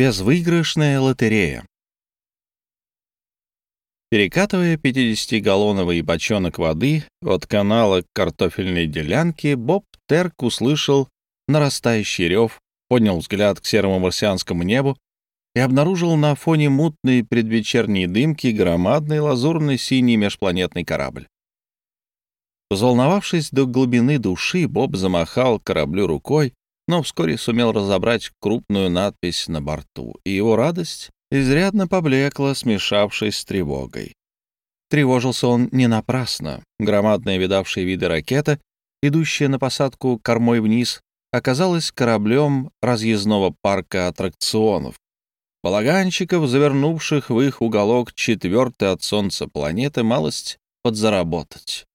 Безвыигрышная лотерея. Перекатывая 50-галлоновый бочонок воды от канала к картофельной делянке, Боб Терк услышал нарастающий рев, поднял взгляд к серому марсианскому небу и обнаружил на фоне мутной предвечерней дымки громадный лазурный синий межпланетный корабль. Взволновавшись до глубины души, Боб замахал кораблю рукой, но вскоре сумел разобрать крупную надпись на борту, и его радость изрядно поблекла, смешавшись с тревогой. Тревожился он не напрасно. Громадная видавшая виды ракета, идущая на посадку кормой вниз, оказалась кораблем разъездного парка аттракционов. Балаганщиков, завернувших в их уголок четвертой от Солнца планеты, малость подзаработать.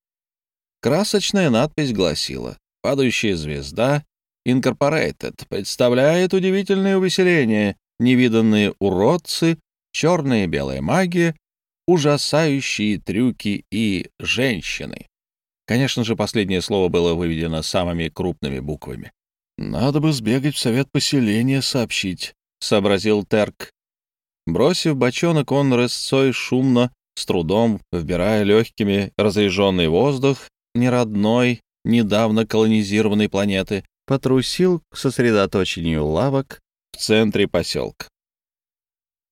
Красочная надпись гласила «Падающая звезда Incorporated представляет удивительное увеселение, невиданные уродцы, черная и белая магия, ужасающие трюки и женщины. Конечно же, последнее слово было выведено самыми крупными буквами. «Надо бы сбегать в совет поселения сообщить», — сообразил Терк. Бросив бочонок, он рысцой шумно, с трудом, вбирая легкими разреженный воздух неродной, недавно колонизированной планеты, потрусил к сосредоточению лавок в центре поселка.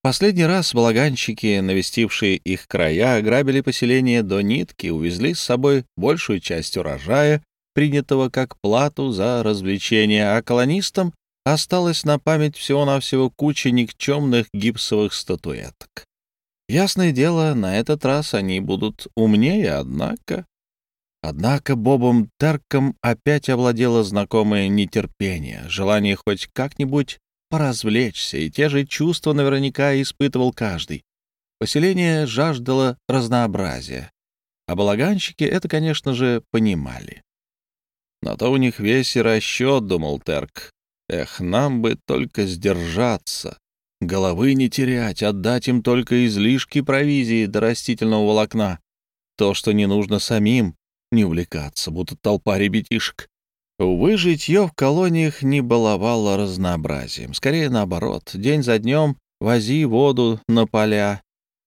Последний раз балаганщики, навестившие их края, ограбили поселение до нитки, увезли с собой большую часть урожая, принятого как плату за развлечения, а колонистам осталось на память всего-навсего куча никчемных гипсовых статуэток. Ясное дело, на этот раз они будут умнее, однако... Однако Бобом Терком опять овладело знакомое нетерпение, желание хоть как-нибудь поразвлечься, и те же чувства наверняка испытывал каждый. Поселение жаждало разнообразия, а балаганщики это, конечно же, понимали. На то у них весь и расчет, думал Терк. Эх, нам бы только сдержаться, головы не терять, отдать им только излишки провизии до растительного волокна. То, что не нужно самим, не увлекаться, будто толпа ребятишек. Увы, житье в колониях не баловало разнообразием. Скорее наоборот, день за днем вози воду на поля,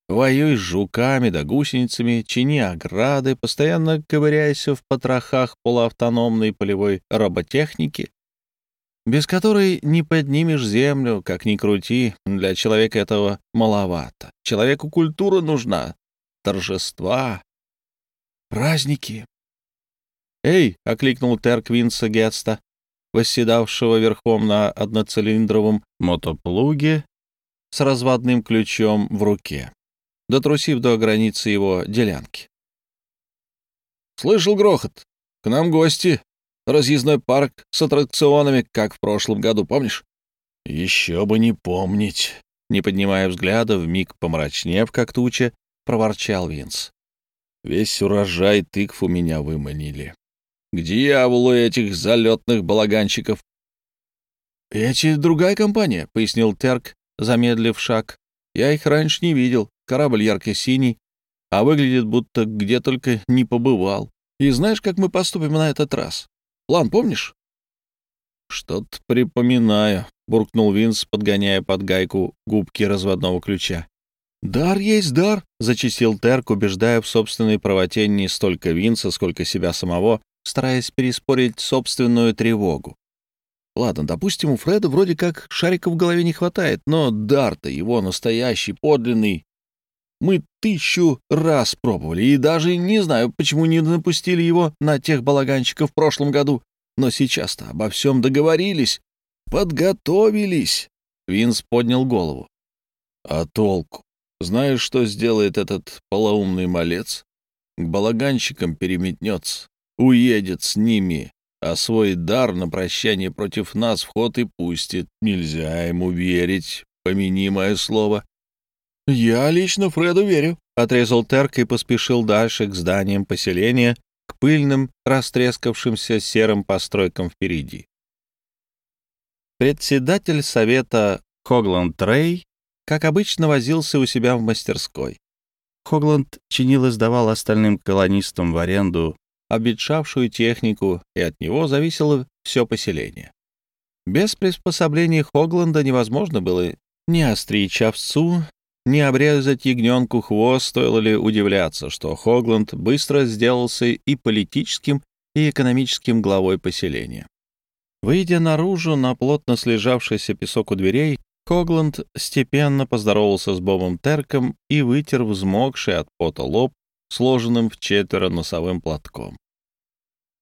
воюй с жуками да гусеницами, чини ограды, постоянно ковыряйся в потрохах полуавтономной полевой роботехники, без которой не поднимешь землю, как ни крути, для человека этого маловато. Человеку культура нужна, торжества, праздники. «Эй!» — окликнул Терк Винса Гетста, восседавшего верхом на одноцилиндровом мотоплуге с разводным ключом в руке, дотрусив до границы его делянки. «Слышал грохот? К нам гости. Разъездной парк с аттракционами, как в прошлом году, помнишь?» «Еще бы не помнить!» Не поднимая взгляда, вмиг помрачнев, как туча, проворчал Винс. «Весь урожай тыкв у меня выманили. К дьяволу этих залетных балаганщиков. «Эти другая компания», — пояснил Терк, замедлив шаг. «Я их раньше не видел. Корабль ярко-синий, а выглядит, будто где только не побывал. И знаешь, как мы поступим на этот раз? План помнишь?» «Что-то припоминаю», — буркнул Винс, подгоняя под гайку губки разводного ключа. «Дар есть дар», — зачистил Терк, убеждая в собственной правоте не столько Винса, сколько себя самого, стараясь переспорить собственную тревогу. Ладно, допустим, у Фреда вроде как шарика в голове не хватает, но дар-то его настоящий, подлинный. Мы тысячу раз пробовали, и даже не знаю, почему не напустили его на тех балаганщиков в прошлом году. Но сейчас-то обо всем договорились, подготовились. Винс поднял голову. А толку? Знаешь, что сделает этот полоумный малец? К балаганщикам переметнется уедет с ними, а свой дар на прощание против нас в ход и пустит. Нельзя ему верить, помяни мое слово. — Я лично Фреду верю, — отрезал Терк и поспешил дальше к зданиям поселения, к пыльным, растрескавшимся серым постройкам впереди. Председатель совета Хогланд Рей, как обычно, возился у себя в мастерской. Хогланд чинил и сдавал остальным колонистам в аренду обветшавшую технику, и от него зависело все поселение. Без приспособлений Хогланда невозможно было ни остричь овцу, ни обрезать ягненку хвост, стоило ли удивляться, что Хогланд быстро сделался и политическим, и экономическим главой поселения. Выйдя наружу на плотно слежавшийся песок у дверей, Хогланд степенно поздоровался с Бобом Терком и вытер взмокший от пота лоб, сложенным в четверо носовым платком.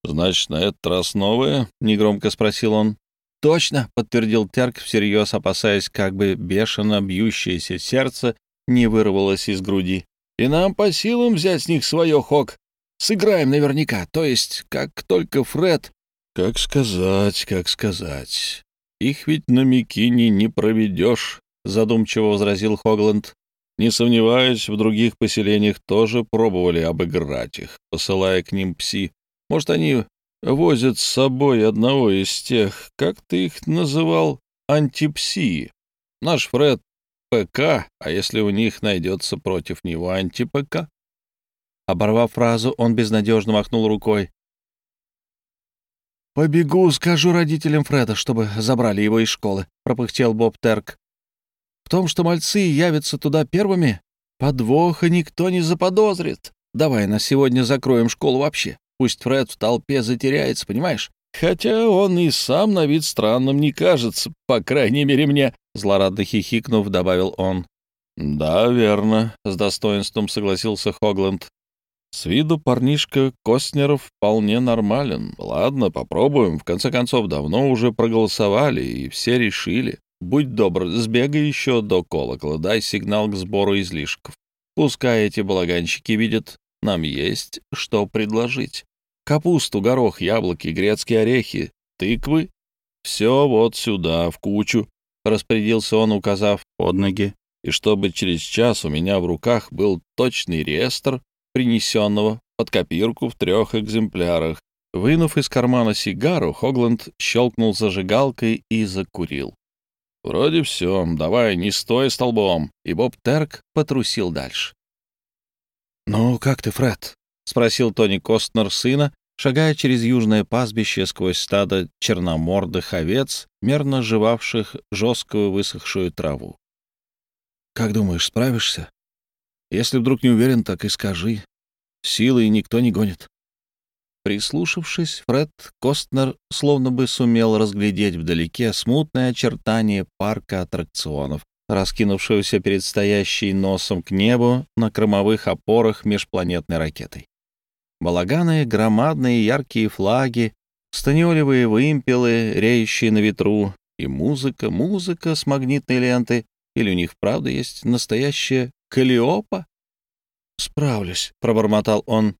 «Значит, на этот раз новое?» — негромко спросил он. «Точно», — подтвердил Терк, всерьез опасаясь, как бы бешено бьющееся сердце не вырвалось из груди. «И нам по силам взять с них свое, Хок. Сыграем наверняка, то есть, как только Фред «Как сказать, как сказать. Их ведь на Микине не проведешь», — задумчиво возразил Хогланд. «Не сомневаюсь, в других поселениях тоже пробовали обыграть их, посылая к ним пси. Может, они возят с собой одного из тех, как ты их называл, антипсии. Наш Фред — ПК, а если у них найдется против него анти-ПК?» Оборвав фразу, он безнадежно махнул рукой. «Побегу, скажу родителям Фреда, чтобы забрали его из школы», — пропыхтел Боб Терк. «В том, что мальцы явятся туда первыми, подвоха никто не заподозрит. Давай на сегодня закроем школу вообще. Пусть Фред в толпе затеряется, понимаешь? Хотя он и сам на вид странным не кажется, по крайней мере мне», — злорадно хихикнув, добавил он. «Да, верно», — с достоинством согласился Хогланд. С виду парнишка Костнеров вполне нормален. Ладно, попробуем. В конце концов, давно уже проголосовали, и все решили. Будь добр, сбегай еще до колокола, дай сигнал к сбору излишков. Пускай эти балаганщики видят, нам есть что предложить. Капусту, горох, яблоки, грецкие орехи, тыквы. Все вот сюда, в кучу, — распорядился он, указав под ноги. И чтобы через час у меня в руках был точный реестр принесенного под копирку в трех экземплярах. Вынув из кармана сигару, Хогланд щелкнул зажигалкой и закурил. «Вроде все. Давай, не стой столбом». И Боб Терк потрусил дальше. «Ну, как ты, Фред?» — спросил Тони Костнер сына, шагая через южное пастбище сквозь стадо черномордых овец, мерно жевавших жесткую высохшую траву. «Как думаешь, справишься?» Если вдруг не уверен, так и скажи. Силой никто не гонит. Прислушавшись, Фред Костнер словно бы сумел разглядеть вдалеке смутное очертание парка аттракционов, раскинувшегося перед стоящей носом к небу на кромовых опорах межпланетной ракетой. Балаганы, громадные яркие флаги, станиолевые вымпелы, реющие на ветру, и музыка, музыка с магнитной ленты, или у них, правда, есть настоящая Калиопа? «Справлюсь», — пробормотал он.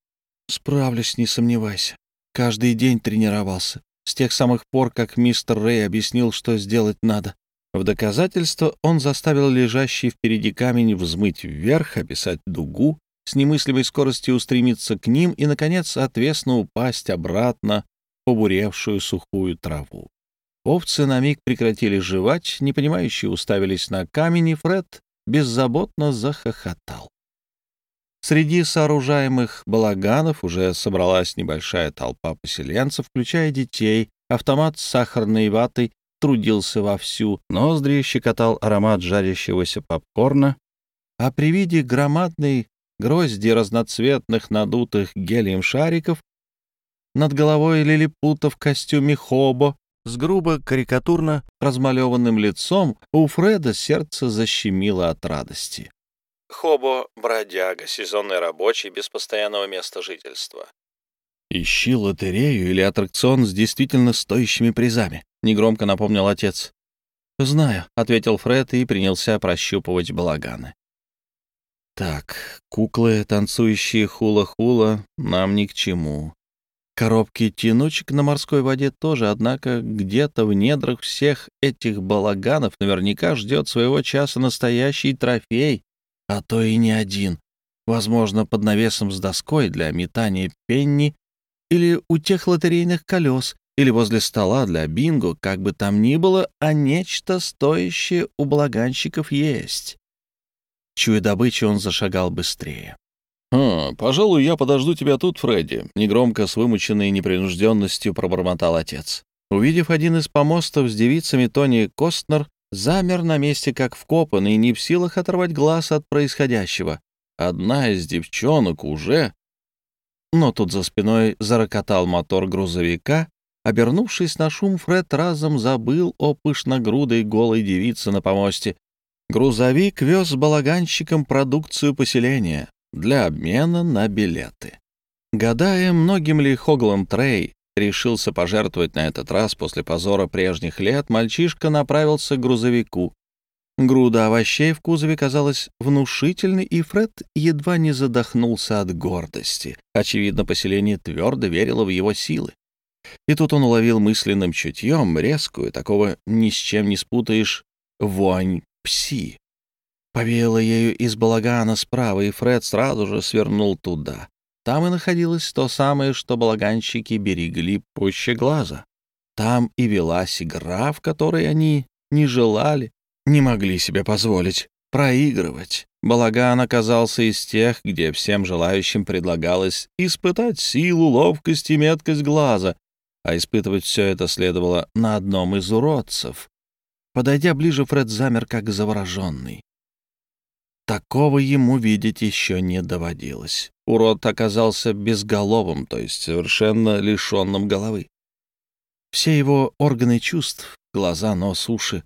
«Справлюсь, не сомневайся. Каждый день тренировался. С тех самых пор, как мистер Рэй объяснил, что сделать надо. В доказательство он заставил лежащий впереди камень взмыть вверх, описать дугу, с немыслимой скоростью устремиться к ним и, наконец, отвесно упасть обратно в побуревшую сухую траву. Овцы на миг прекратили жевать, непонимающие уставились на камень, и Фред беззаботно захохотал. Среди сооружаемых балаганов уже собралась небольшая толпа поселенцев, включая детей. Автомат с сахарной ватой трудился вовсю, ноздри щекотал аромат жарящегося попкорна, а при виде громадной грозди разноцветных надутых гелием шариков над головой лилипута в костюме хобо с грубо карикатурно размалеванным лицом, у Фреда сердце защемило от радости. Хобо — бродяга, сезонный рабочий, без постоянного места жительства. «Ищи лотерею или аттракцион с действительно стоящими призами», — негромко напомнил отец. «Знаю», — ответил Фред и принялся прощупывать балаганы. «Так, куклы, танцующие хула-хула, нам ни к чему. Коробки тянучек на морской воде тоже, однако где-то в недрах всех этих балаганов наверняка ждет своего часа настоящий трофей, а то и не один. Возможно, под навесом с доской для метания пенни или у тех лотерейных колес, или возле стола для бинго, как бы там ни было, а нечто стоящее у балаганщиков есть. Чуя добычу, он зашагал быстрее. «А, пожалуй, я подожду тебя тут, Фредди», — негромко с вымученной непринужденностью пробормотал отец. Увидев один из помостов с девицами, Тони Костнер замер на месте как вкопанный, не в силах оторвать глаз от происходящего. Одна из девчонок уже... Но тут за спиной зарокотал мотор грузовика. Обернувшись на шум, Фред разом забыл о пышногрудой голой девице на помосте. Грузовик вез балаганщикам продукцию поселения для обмена на билеты. Гадая, многим ли Хоглан Трей решился пожертвовать на этот раз после позора прежних лет, мальчишка направился к грузовику. Груда овощей в кузове казалась внушительной, и Фред едва не задохнулся от гордости. Очевидно, поселение твердо верило в его силы. И тут он уловил мысленным чутьем резкую, такого ни с чем не спутаешь, вонь пси. Повеяло ею из балагана справа, и Фред сразу же свернул туда. Там и находилось то самое, что балаганщики берегли пуще глаза. Там и велась игра, в которой они не желали, не могли себе позволить проигрывать. Балаган оказался из тех, где всем желающим предлагалось испытать силу, ловкость и меткость глаза, а испытывать все это следовало на одном из уродцев. Подойдя ближе, Фред замер как завороженный. Такого ему видеть еще не доводилось. Урод оказался безголовым, то есть совершенно лишенным головы. Все его органы чувств, глаза, нос, уши,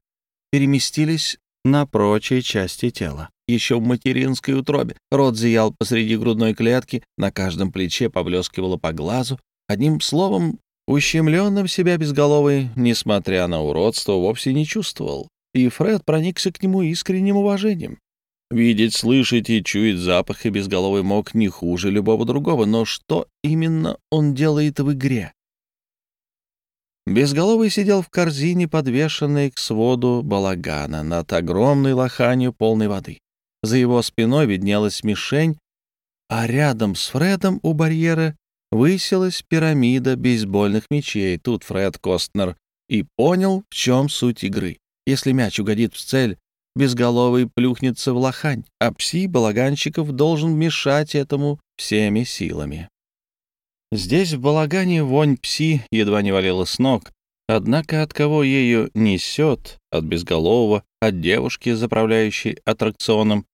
переместились на прочие части тела. Еще в материнской утробе рот зиял посреди грудной клетки, на каждом плече поблескивало по глазу. Одним словом, ущемленным себя безголовый, несмотря на уродство, вовсе не чувствовал. И Фред проникся к нему искренним уважением. Видеть, слышать и чуять запахи безголовый мог не хуже любого другого, но что именно он делает в игре? Безголовый сидел в корзине, подвешенной к своду балагана, над огромной лоханью полной воды. За его спиной виднелась мишень, а рядом с Фредом у барьера высилась пирамида бейсбольных мячей. Тут Фред Костнер и понял, в чем суть игры. Если мяч угодит в цель, безголовый плюхнется в лохань, а пси балаганщиков должен мешать этому всеми силами. Здесь в балагане вонь пси едва не валила с ног, однако от кого ею несет, от безголового, от девушки, заправляющей аттракционом,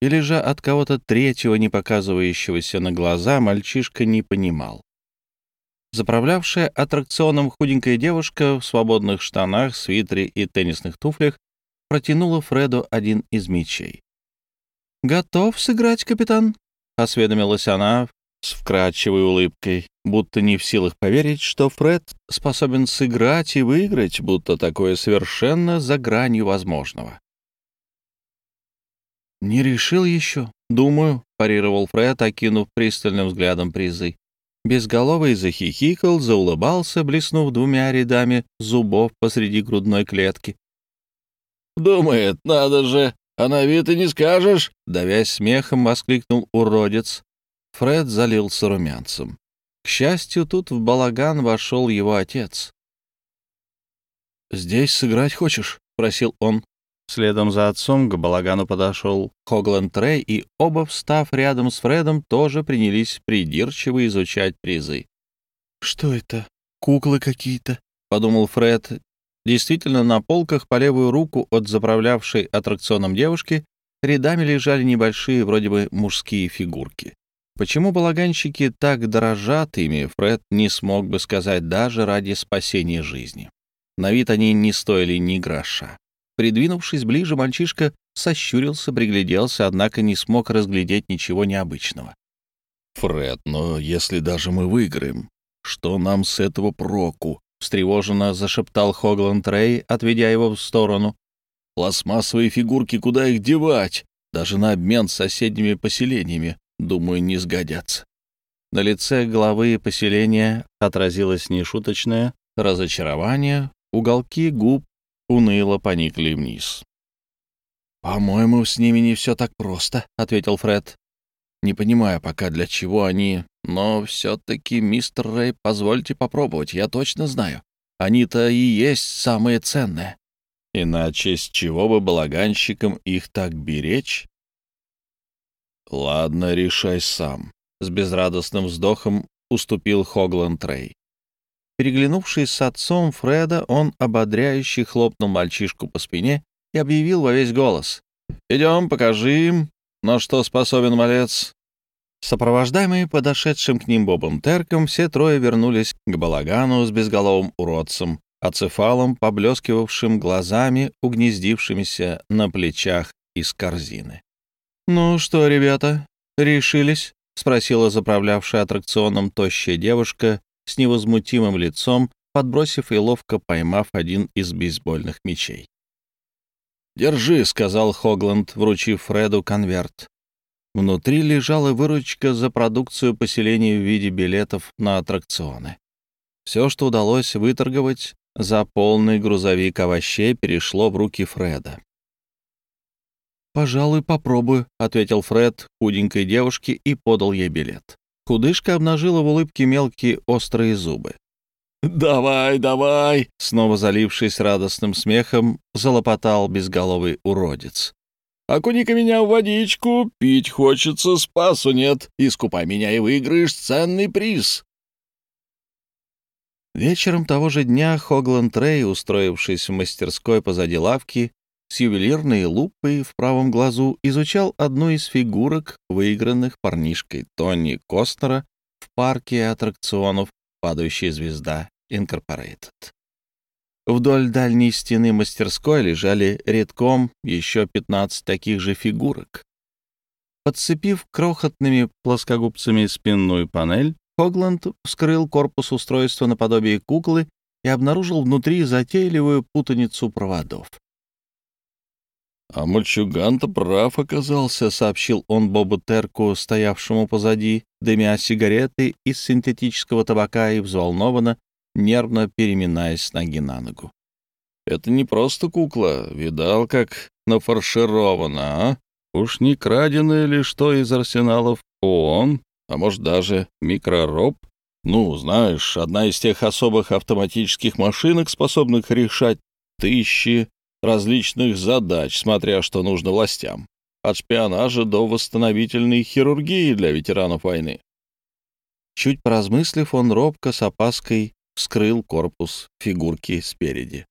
или же от кого-то третьего, не показывающегося на глаза, мальчишка не понимал. Заправлявшая аттракционом худенькая девушка в свободных штанах, свитере и теннисных туфлях протянула Фреду один из мечей. «Готов сыграть, капитан?» — осведомилась она с вкрадчивой улыбкой, будто не в силах поверить, что Фред способен сыграть и выиграть, будто такое совершенно за гранью возможного. «Не решил еще, думаю», — парировал Фред, окинув пристальным взглядом призы. Безголовый захихикал, заулыбался, блеснув двумя рядами зубов посреди грудной клетки. Думает, надо же, а на вид и не скажешь!» Давясь смехом, воскликнул уродец. Фред залился румянцем. К счастью, тут в балаган вошел его отец. «Здесь сыграть хочешь?» — просил он. Следом за отцом к балагану подошел Хогланд Трей, и оба, встав рядом с Фредом, тоже принялись придирчиво изучать призы. «Что это? Куклы какие-то?» — подумал Фред, Действительно, на полках по левую руку от заправлявшей аттракционом девушки рядами лежали небольшие, вроде бы, мужские фигурки. Почему балаганщики так дорожат ими, Фред не смог бы сказать даже ради спасения жизни. На вид они не стоили ни гроша. Придвинувшись ближе, мальчишка сощурился, пригляделся, однако не смог разглядеть ничего необычного. «Фред, но если даже мы выиграем, что нам с этого проку?» Встревоженно зашептал Хогланд Рэй, отведя его в сторону. «Пластмассовые фигурки, куда их девать? Даже на обмен с соседними поселениями, думаю, не сгодятся». На лице главы поселения отразилось нешуточное разочарование, уголки губ уныло поникли вниз. «По-моему, с ними не все так просто», — ответил Фред. «Не понимаю пока, для чего они но все-таки, мистер Рэй, позвольте попробовать, я точно знаю. Они-то и есть самые ценные. Иначе с чего бы балаганщикам их так беречь? Ладно, решай сам. С безрадостным вздохом уступил Хогланд Рэй. Переглянувшись с отцом Фреда, он ободряюще хлопнул мальчишку по спине и объявил во весь голос. «Идем, покажи им, на что способен малец». Сопровождаемые подошедшим к ним Бобом Терком, все трое вернулись к балагану с безголовым уродцем, ацефалом, поблескивавшим глазами, угнездившимися на плечах из корзины. «Ну что, ребята, решились?» — спросила заправлявшая аттракционом тощая девушка с невозмутимым лицом, подбросив и ловко поймав один из бейсбольных мечей. «Держи», — сказал Хогланд, вручив Фреду конверт. Внутри лежала выручка за продукцию поселения в виде билетов на аттракционы. Все, что удалось выторговать за полный грузовик овощей, перешло в руки Фреда. «Пожалуй, попробую», — ответил Фред худенькой девушке и подал ей билет. Худышка обнажила в улыбке мелкие острые зубы. «Давай, давай!» — снова залившись радостным смехом, залопотал безголовый уродец. «Окуни-ка меня в водичку, пить хочется, спасу нет. Искупай меня и выиграешь ценный приз!» Вечером того же дня Хогланд Рэй, устроившись в мастерской позади лавки, с ювелирной лупой в правом глазу изучал одну из фигурок, выигранных парнишкой Тони Костнера в парке аттракционов «Падающая звезда Инкорпорейтед». Вдоль дальней стены мастерской лежали редком еще 15 таких же фигурок. Подцепив крохотными плоскогубцами спинную панель, Хогланд вскрыл корпус устройства наподобие куклы и обнаружил внутри затейливую путаницу проводов. «А мальчуган-то прав оказался», — сообщил он Бобу Терку, стоявшему позади, дымя сигареты из синтетического табака и взволнованно, нервно переминаясь с ноги на ногу. «Это не просто кукла, видал, как нафарширована, а? Уж не краденая ли что из арсеналов ООН, а может даже микророб? Ну, знаешь, одна из тех особых автоматических машинок, способных решать тысячи различных задач, смотря что нужно властям. От шпионажа до восстановительной хирургии для ветеранов войны. Чуть поразмыслив, он робко с опаской вскрыл корпус фигурки спереди.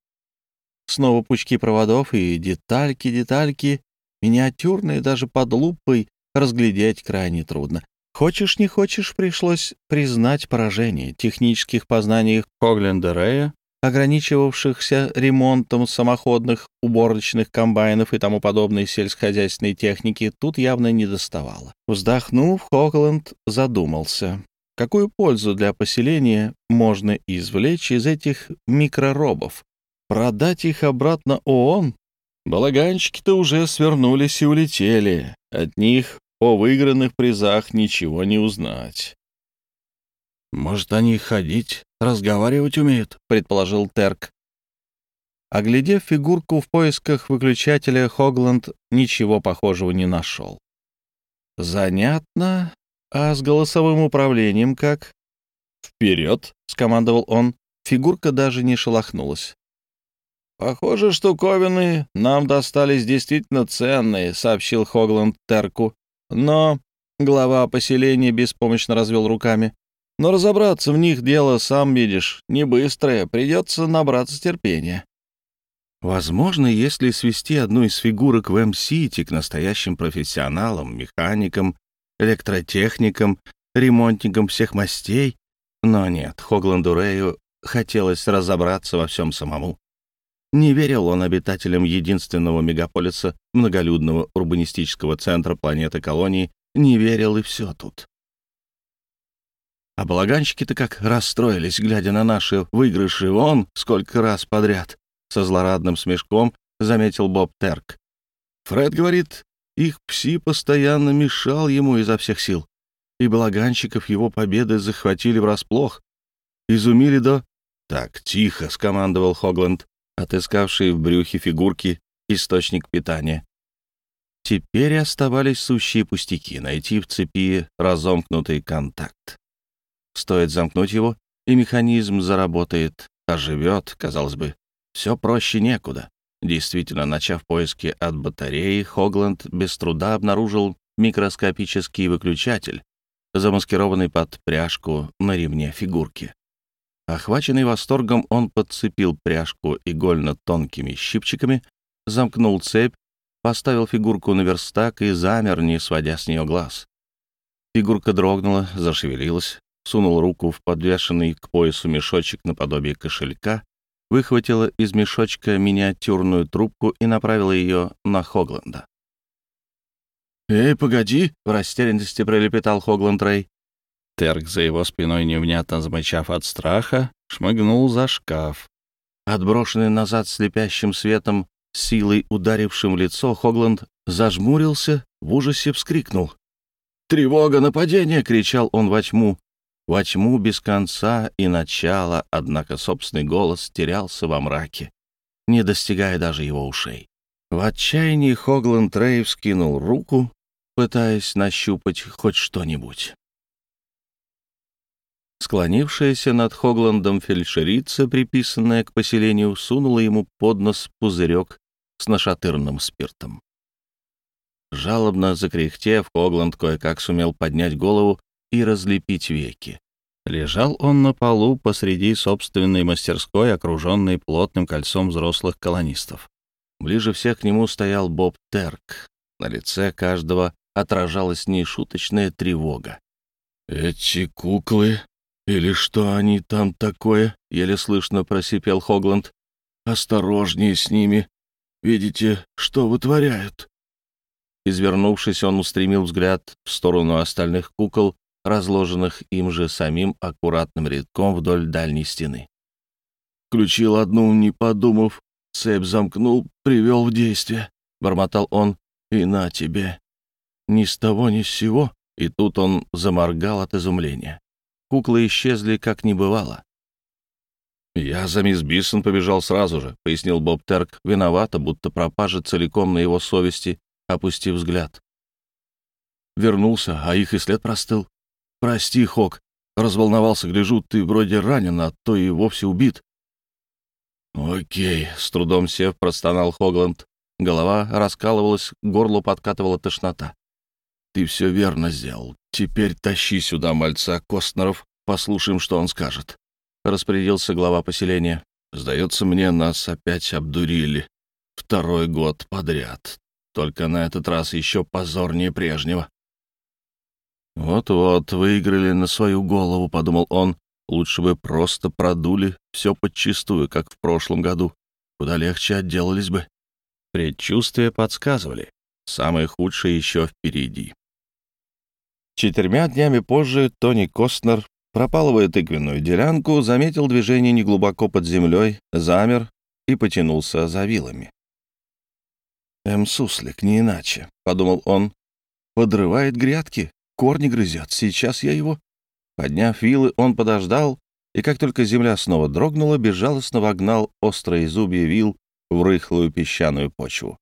Снова пучки проводов и детальки, детальки, миниатюрные даже под лупой, разглядеть крайне трудно. Хочешь, не хочешь, пришлось признать поражение. Технических познаний Хогленда Рея ограничивавшихся ремонтом самоходных уборочных комбайнов и тому подобной сельскохозяйственной техники, тут явно не доставало. Вздохнув, Хогланд задумался, какую пользу для поселения можно извлечь из этих микроробов? Продать их обратно ООН? Балаганчики-то уже свернулись и улетели. От них о выигранных призах ничего не узнать. «Может, они ходить, разговаривать умеют?» — предположил Терк. Оглядев фигурку в поисках выключателя, Хогланд ничего похожего не нашел. «Занятно. А с голосовым управлением как?» «Вперед!» — скомандовал он. Фигурка даже не шелохнулась. «Похоже, штуковины нам достались действительно ценные», — сообщил Хогланд Терку. «Но...» — глава поселения беспомощно развел руками. Но разобраться в них дело, сам видишь, не быстрое, придется набраться терпения. Возможно, если свести одну из фигурок в М-Сити к настоящим профессионалам, механикам, электротехникам, ремонтникам всех мастей, но нет, Хогланду Рэю хотелось разобраться во всем самому. Не верил он обитателям единственного мегаполиса, многолюдного урбанистического центра планеты-колонии, не верил и все тут. А балаганщики-то как расстроились, глядя на наши выигрыши вон сколько раз подряд. Со злорадным смешком заметил Боб Терк. Фред говорит, их пси постоянно мешал ему изо всех сил. И балаганщиков его победы захватили врасплох. Изумили до... «Так, тихо», — скомандовал Хогланд, отыскавший в брюхе фигурки источник питания. Теперь оставались сущие пустяки — найти в цепи разомкнутый контакт. Стоит замкнуть его, и механизм заработает, оживет, казалось бы. Все проще некуда. Действительно, начав поиски от батареи, Хогланд без труда обнаружил микроскопический выключатель, замаскированный под пряжку на ремне фигурки. Охваченный восторгом, он подцепил пряжку игольно-тонкими щипчиками, замкнул цепь, поставил фигурку на верстак и замер, не сводя с нее глаз. Фигурка дрогнула, зашевелилась, сунул руку в подвешенный к поясу мешочек наподобие кошелька, выхватила из мешочка миниатюрную трубку и направила ее на Хогленда. «Эй, погоди!» — в растерянности пролепетал Хогланд Рэй. Терк за его спиной, невнятно замычав от страха, шмыгнул за шкаф. Отброшенный назад слепящим светом, силой ударившим в лицо, Хогланд зажмурился, в ужасе вскрикнул. «Тревога! Нападение!» — кричал он во тьму. Во тьму без конца и начала, однако собственный голос терялся во мраке, не достигая даже его ушей. В отчаянии Хогланд Рэй вскинул руку, пытаясь нащупать хоть что-нибудь. Склонившаяся над Хогландом фельдшерица, приписанная к поселению, сунула ему под нос пузырек с нашатырным спиртом. Жалобно закряхтев, Хогланд кое-как сумел поднять голову и разлепить веки. Лежал он на полу посреди собственной мастерской, окруженной плотным кольцом взрослых колонистов. Ближе всех к нему стоял Боб Терк. На лице каждого отражалась нешуточная тревога. «Эти куклы «Или что они там такое?» — еле слышно просипел Хогланд. «Осторожнее с ними. Видите, что вытворяют?» Извернувшись, он устремил взгляд в сторону остальных кукол, разложенных им же самим аккуратным рядком вдоль дальней стены. «Включил одну, не подумав, цепь замкнул, привел в действие», — бормотал он. «И на тебе. Ни с того, ни с сего». И тут он заморгал от изумления. Куклы исчезли, как не бывало. «Я за мисс Биссон побежал сразу же», — пояснил Боб Терк, виновато, будто пропажа целиком на его совести, опустив взгляд. Вернулся, а их и след простыл. «Прости, Хок, разволновался, гляжу, ты вроде ранен, а то и вовсе убит». «Окей», — с трудом сев, простонал Хогланд. Голова раскалывалась, горло подкатывала тошнота. «Ты все верно сделал. Теперь тащи сюда мальца Костнеров, послушаем, что он скажет», — распорядился глава поселения. «Сдается мне, нас опять обдурили. Второй год подряд. Только на этот раз еще позорнее прежнего». «Вот-вот, выиграли на свою голову», — подумал он. «Лучше бы просто продули все подчистую, как в прошлом году. Куда легче отделались бы». Предчувствия подсказывали. Самое худшее еще впереди. Четырьмя днями позже Тони Костнер, пропалывая тыквенную делянку, заметил движение неглубоко под землей, замер и потянулся за вилами. «Эм, суслик, не иначе», — подумал он. «Подрывает грядки, корни грызет. Сейчас я его...» Подняв вилы, он подождал, и как только земля снова дрогнула, безжалостно вогнал острые зубья вил в рыхлую песчаную почву.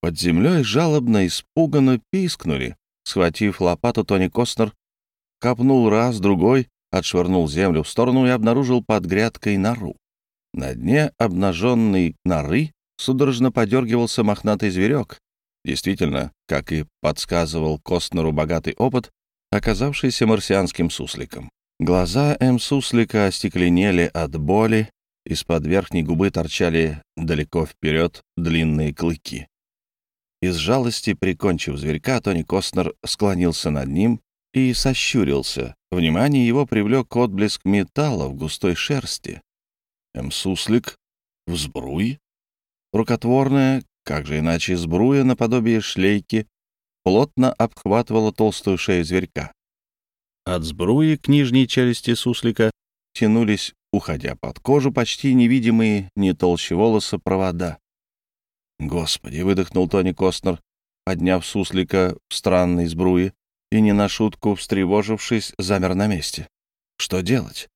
Под землей жалобно, испуганно пискнули, Схватив лопату, Тони Костнер копнул раз, другой, отшвырнул землю в сторону и обнаружил под грядкой нору. На дне обнаженной норы судорожно подергивался мохнатый зверек. Действительно, как и подсказывал Костнеру богатый опыт, оказавшийся марсианским сусликом. Глаза М. Суслика остекленели от боли, из-под верхней губы торчали далеко вперед длинные клыки. Из жалости, прикончив зверька, Тони Костнер склонился над ним и сощурился. Внимание его привлек отблеск металла в густой шерсти. М-суслик в сбруе? Рукотворная, как же иначе сбруя, наподобие шлейки, плотно обхватывала толстую шею зверька. От сбруи к нижней челюсти суслика тянулись, уходя под кожу, почти невидимые, не толще волоса, провода. «Господи!» — выдохнул Тони Костнер, подняв суслика в странной сбруе и, не на шутку встревожившись, замер на месте. Что делать?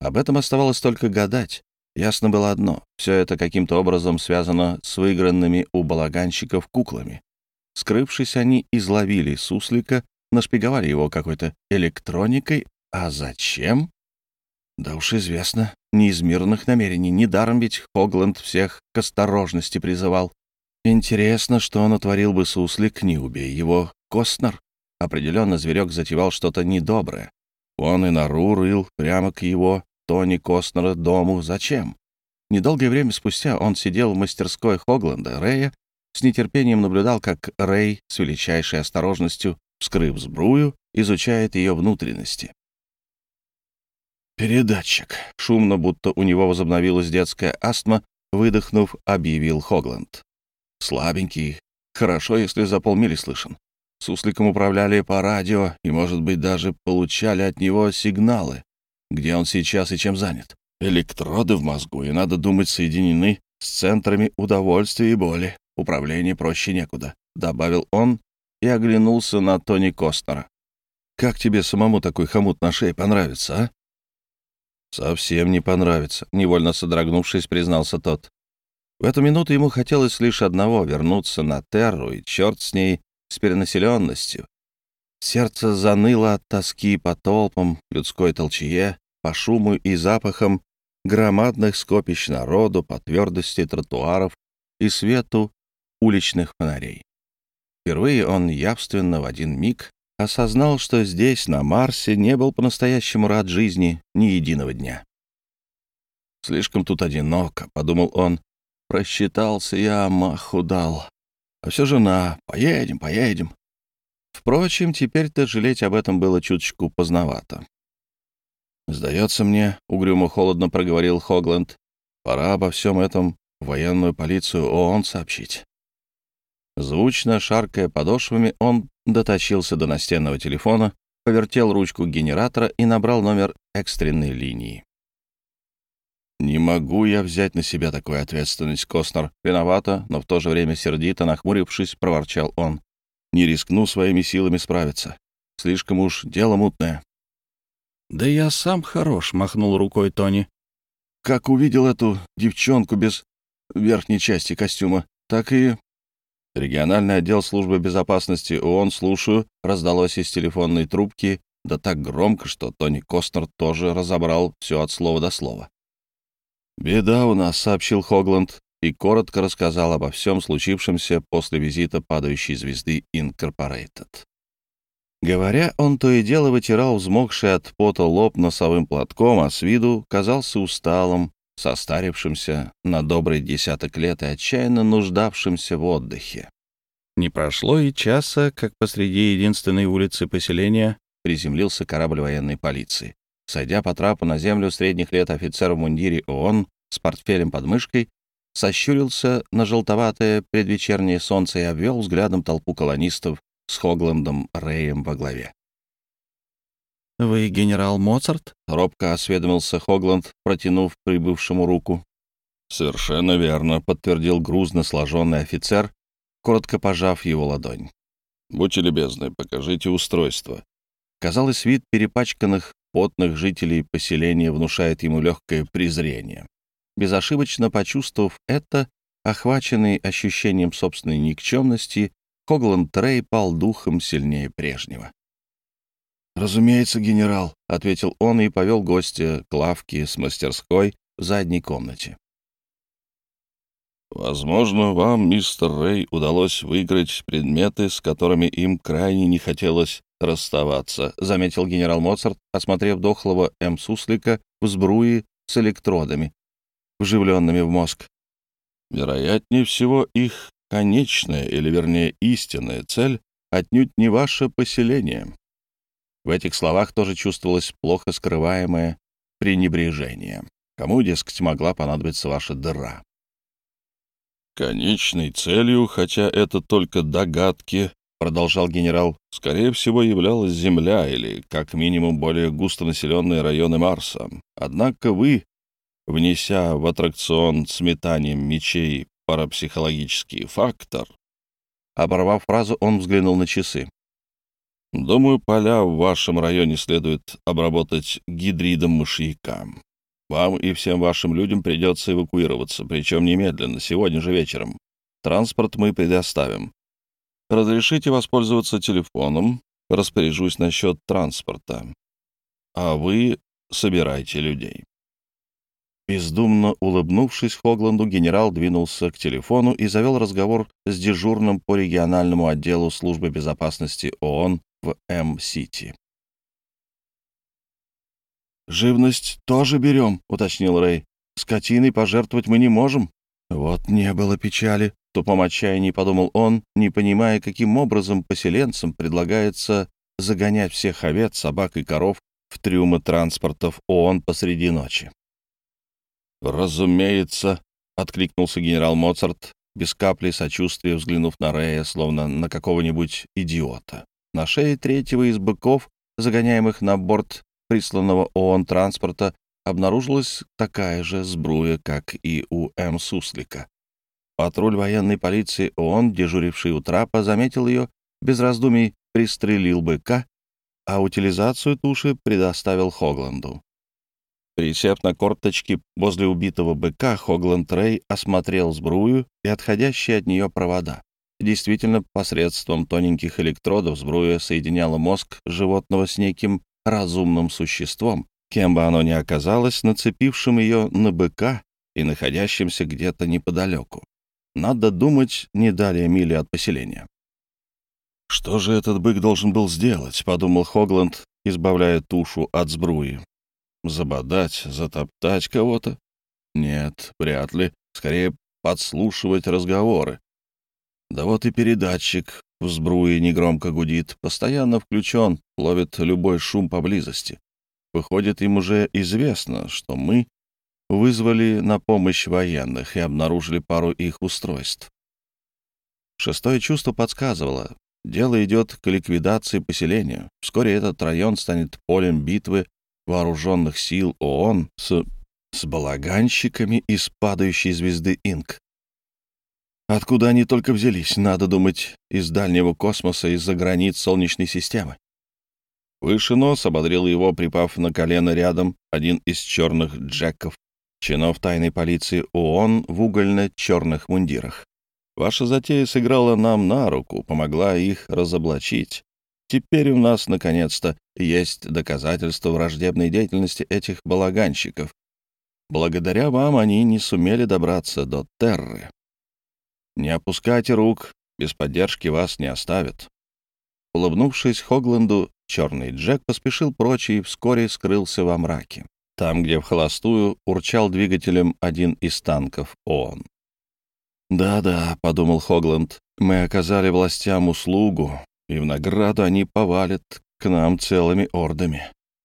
Об этом оставалось только гадать. Ясно было одно — все это каким-то образом связано с выигранными у балаганщиков куклами. Скрывшись, они изловили суслика, нашпиговали его какой-то электроникой. А зачем? Да уж известно, не из мирных намерений. Недаром ведь Хогланд всех к осторожности призывал. Интересно, что он утворил бы суслик, не убей его, Костнер. Определенно, зверек затевал что-то недоброе. Он и нору рыл прямо к его, Тони Костнера, дому. Зачем? Недолгое время спустя он сидел в мастерской Хогленда Рэя, с нетерпением наблюдал, как Рэй с величайшей осторожностью, вскрыв сбрую, изучает ее внутренности. «Передатчик», — шумно, будто у него возобновилась детская астма, выдохнув, объявил Хогленд. «Слабенький. Хорошо, если за полмили слышен. Сусликом управляли по радио и, может быть, даже получали от него сигналы, где он сейчас и чем занят. Электроды в мозгу, и, надо думать, соединены с центрами удовольствия и боли. Управление проще некуда», — добавил он и оглянулся на Тони Костнера. «Как тебе самому такой хомут на шее понравится, а?» «Совсем не понравится», — невольно содрогнувшись, признался тот. В эту минуту ему хотелось лишь одного — вернуться на Терру, и черт с ней, с перенаселенностью. Сердце заныло от тоски по толпам, людской толчье, по шуму и запахам громадных скопищ народу, по твердости тротуаров и свету уличных фонарей. Впервые он явственно в один миг осознал, что здесь, на Марсе, не был по-настоящему рад жизни ни единого дня. «Слишком тут одиноко», — подумал он. «Просчитался я, маху дал. А все жена, поедем, поедем». Впрочем, теперь-то жалеть об этом было чуточку поздновато. «Сдается мне», — угрюмо-холодно проговорил Хогленд, «пора обо всем этом в военную полицию ООН сообщить». Звучно шаркая подошвами, он дотащился до настенного телефона, повертел ручку генератора и набрал номер экстренной линии. «Не могу я взять на себя такую ответственность, Костнер. Виновата, но в то же время сердито, нахмурившись, проворчал он. Не рискну своими силами справиться. Слишком уж дело мутное». «Да я сам хорош», — махнул рукой Тони. «Как увидел эту девчонку без верхней части костюма, так и...» «Региональный отдел службы безопасности ООН, слушаю», раздалось из телефонной трубки, да так громко, что Тони Костнер тоже разобрал все от слова до слова. «Беда у нас», — сообщил Хогланд и коротко рассказал обо всем случившемся после визита падающей звезды Инкорпорейтед. Говоря, он то и дело вытирал взмокший от пота лоб носовым платком, а с виду казался усталым, состарившимся на добрый десяток лет и отчаянно нуждавшимся в отдыхе. Не прошло и часа, как посреди единственной улицы поселения приземлился корабль военной полиции. Сойдя по трапу на землю средних лет офицер в мундире ООН с портфелем под мышкой, сощурился на желтоватое предвечернее солнце и обвел взглядом толпу колонистов с Хогландом Рэем во главе. «Вы генерал Моцарт?» — робко осведомился Хогланд, протянув прибывшему руку. «Совершенно верно», — подтвердил грузно сложенный офицер, коротко пожав его ладонь. «Будьте любезны, покажите устройство». Казалось, вид перепачканных, потных жителей поселения внушает ему легкое презрение. Безошибочно почувствовав это, охваченный ощущением собственной никчемности, Хогланд Трей пал духом сильнее прежнего. «Разумеется, генерал», — ответил он и повел гостя к лавке с мастерской в задней комнате. «Возможно, вам, мистер Рэй, удалось выиграть предметы, с которыми им крайне не хотелось расставаться», — заметил генерал Моцарт, осмотрев дохлого М. Суслика в сбруе с электродами, вживленными в мозг. «Вероятнее всего, их конечная, или вернее истинная цель отнюдь не ваше поселение. В этих словах тоже чувствовалось плохо скрываемое пренебрежение. Кому, дескать, могла понадобиться ваша дыра? «Конечной целью, хотя это только догадки, — продолжал генерал, — скорее всего, являлась Земля или, как минимум, более густонаселенные районы Марса. Однако вы, внеся в аттракцион с метанием мечей парапсихологический фактор. Оборвав фразу, он взглянул на часы. «Думаю, поля в вашем районе следует обработать гидридом мышьяка. Вам и всем вашим людям придется эвакуироваться, причем немедленно, сегодня же вечером. Транспорт мы предоставим. Разрешите воспользоваться телефоном, распоряжусь насчет транспорта. А вы собирайте людей». Бездумно улыбнувшись Хогланду, генерал двинулся к телефону и завел разговор с дежурным по региональному отделу службы безопасности ООН в М-Сити. «Живность тоже берем», — уточнил Рэй. скотиной пожертвовать мы не можем. Вот не было печали, — в тупом отчаянии подумал он, не понимая, каким образом поселенцам предлагается загонять всех овец, собак и коров в трюмы транспортов ООН посреди ночи. «Разумеется», — откликнулся генерал Моцарт, без капли сочувствия взглянув на Рея, словно на какого-нибудь идиота. На шее третьего из быков, загоняемых на борт присланного ООН транспорта, обнаружилась такая же сбруя, как и у М. Суслика. Патруль военной полиции ООН, дежуривший у трапа, заметил ее, без раздумий пристрелил быка, а утилизацию туши предоставил Хогланду. Присев на корточки возле убитого быка, Хогланд Рэй осмотрел сбрую и отходящие от нее провода. Действительно, посредством тоненьких электродов сбруя соединяла мозг животного с неким разумным существом, кем бы оно ни оказалось, нацепившим ее на быка и находящимся где-то неподалеку. Надо думать, не далее мили от поселения. «Что же этот бык должен был сделать?» — подумал Хогланд, избавляя тушу от сбруи. «Забодать, затоптать кого-то? Нет, вряд ли. Скорее, подслушивать разговоры. Да вот и передатчик в сбруе негромко гудит, постоянно включен, ловит любой шум поблизости. Выходит, им уже известно, что мы вызвали на помощь военных и обнаружили пару их устройств. Шестое чувство подсказывало, дело идет к ликвидации поселения. Вскоре этот район станет полем битвы вооруженных сил ООН с, с балаганщиками из падающей звезды Инк. Откуда они только взялись, надо думать, из дальнего космоса, из-за границ Солнечной системы. Выше нос ободрил его, припав на колено рядом, один из черных джеков, чинов тайной полиции ООН в угольно-черных мундирах. Ваша затея сыграла нам на руку, помогла их разоблачить. Теперь у нас, наконец-то, есть доказательства враждебной деятельности этих балаганщиков. Благодаря вам они не сумели добраться до Терры. Не опускайте рук, без поддержки вас не оставят. Улыбнувшись Хогланду, черный Джек поспешил прочь и вскоре скрылся во мраке, там, где в холостую урчал двигателем один из танков ООН. «Да-да», — подумал Хогланд, — «мы оказали властям услугу, и в награду они повалят к нам целыми ордами».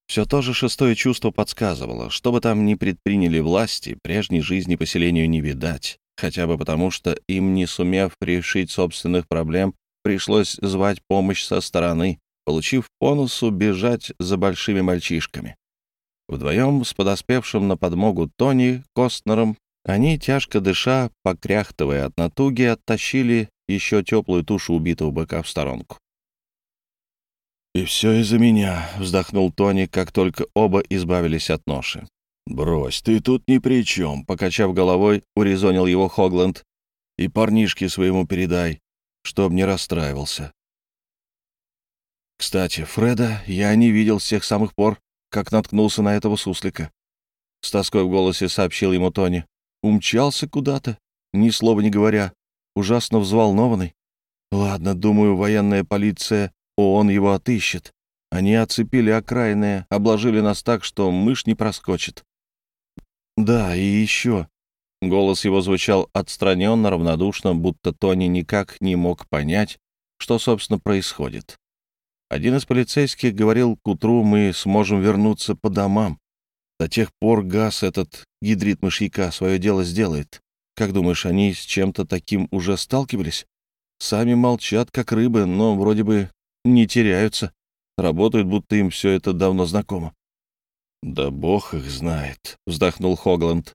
Все то же шестое чувство подсказывало, что бы там ни предприняли власти, прежней жизни поселению не видать хотя бы потому, что им, не сумев решить собственных проблем, пришлось звать помощь со стороны, получив бонусу бежать за большими мальчишками. Вдвоем с подоспевшим на подмогу Тони Костнером они, тяжко дыша, покряхтывая от натуги, оттащили еще теплую тушу убитого быка в сторонку. «И все из-за меня», — вздохнул Тони, как только оба избавились от ноши. «Брось, ты тут ни при чем», — покачав головой, урезонил его Хогланд. «И парнишке своему передай, чтоб не расстраивался». «Кстати, Фреда я не видел с тех самых пор, как наткнулся на этого суслика», — с тоской в голосе сообщил ему Тони. «Умчался куда-то, ни слова не говоря, ужасно взволнованный. Ладно, думаю, военная полиция ООН его отыщет. Они оцепили окраины, обложили нас так, что мышь не проскочит. Да, и еще. Голос его звучал отстраненно, равнодушно, будто Тони никак не мог понять, что, собственно, происходит. Один из полицейских говорил, к утру мы сможем вернуться по домам. До тех пор газ этот, гидрит мышьяка, свое дело сделает. Как думаешь, они с чем-то таким уже сталкивались? Сами молчат, как рыбы, но вроде бы не теряются. Работают, будто им все это давно знакомо. «Да бог их знает», — вздохнул Хогланд.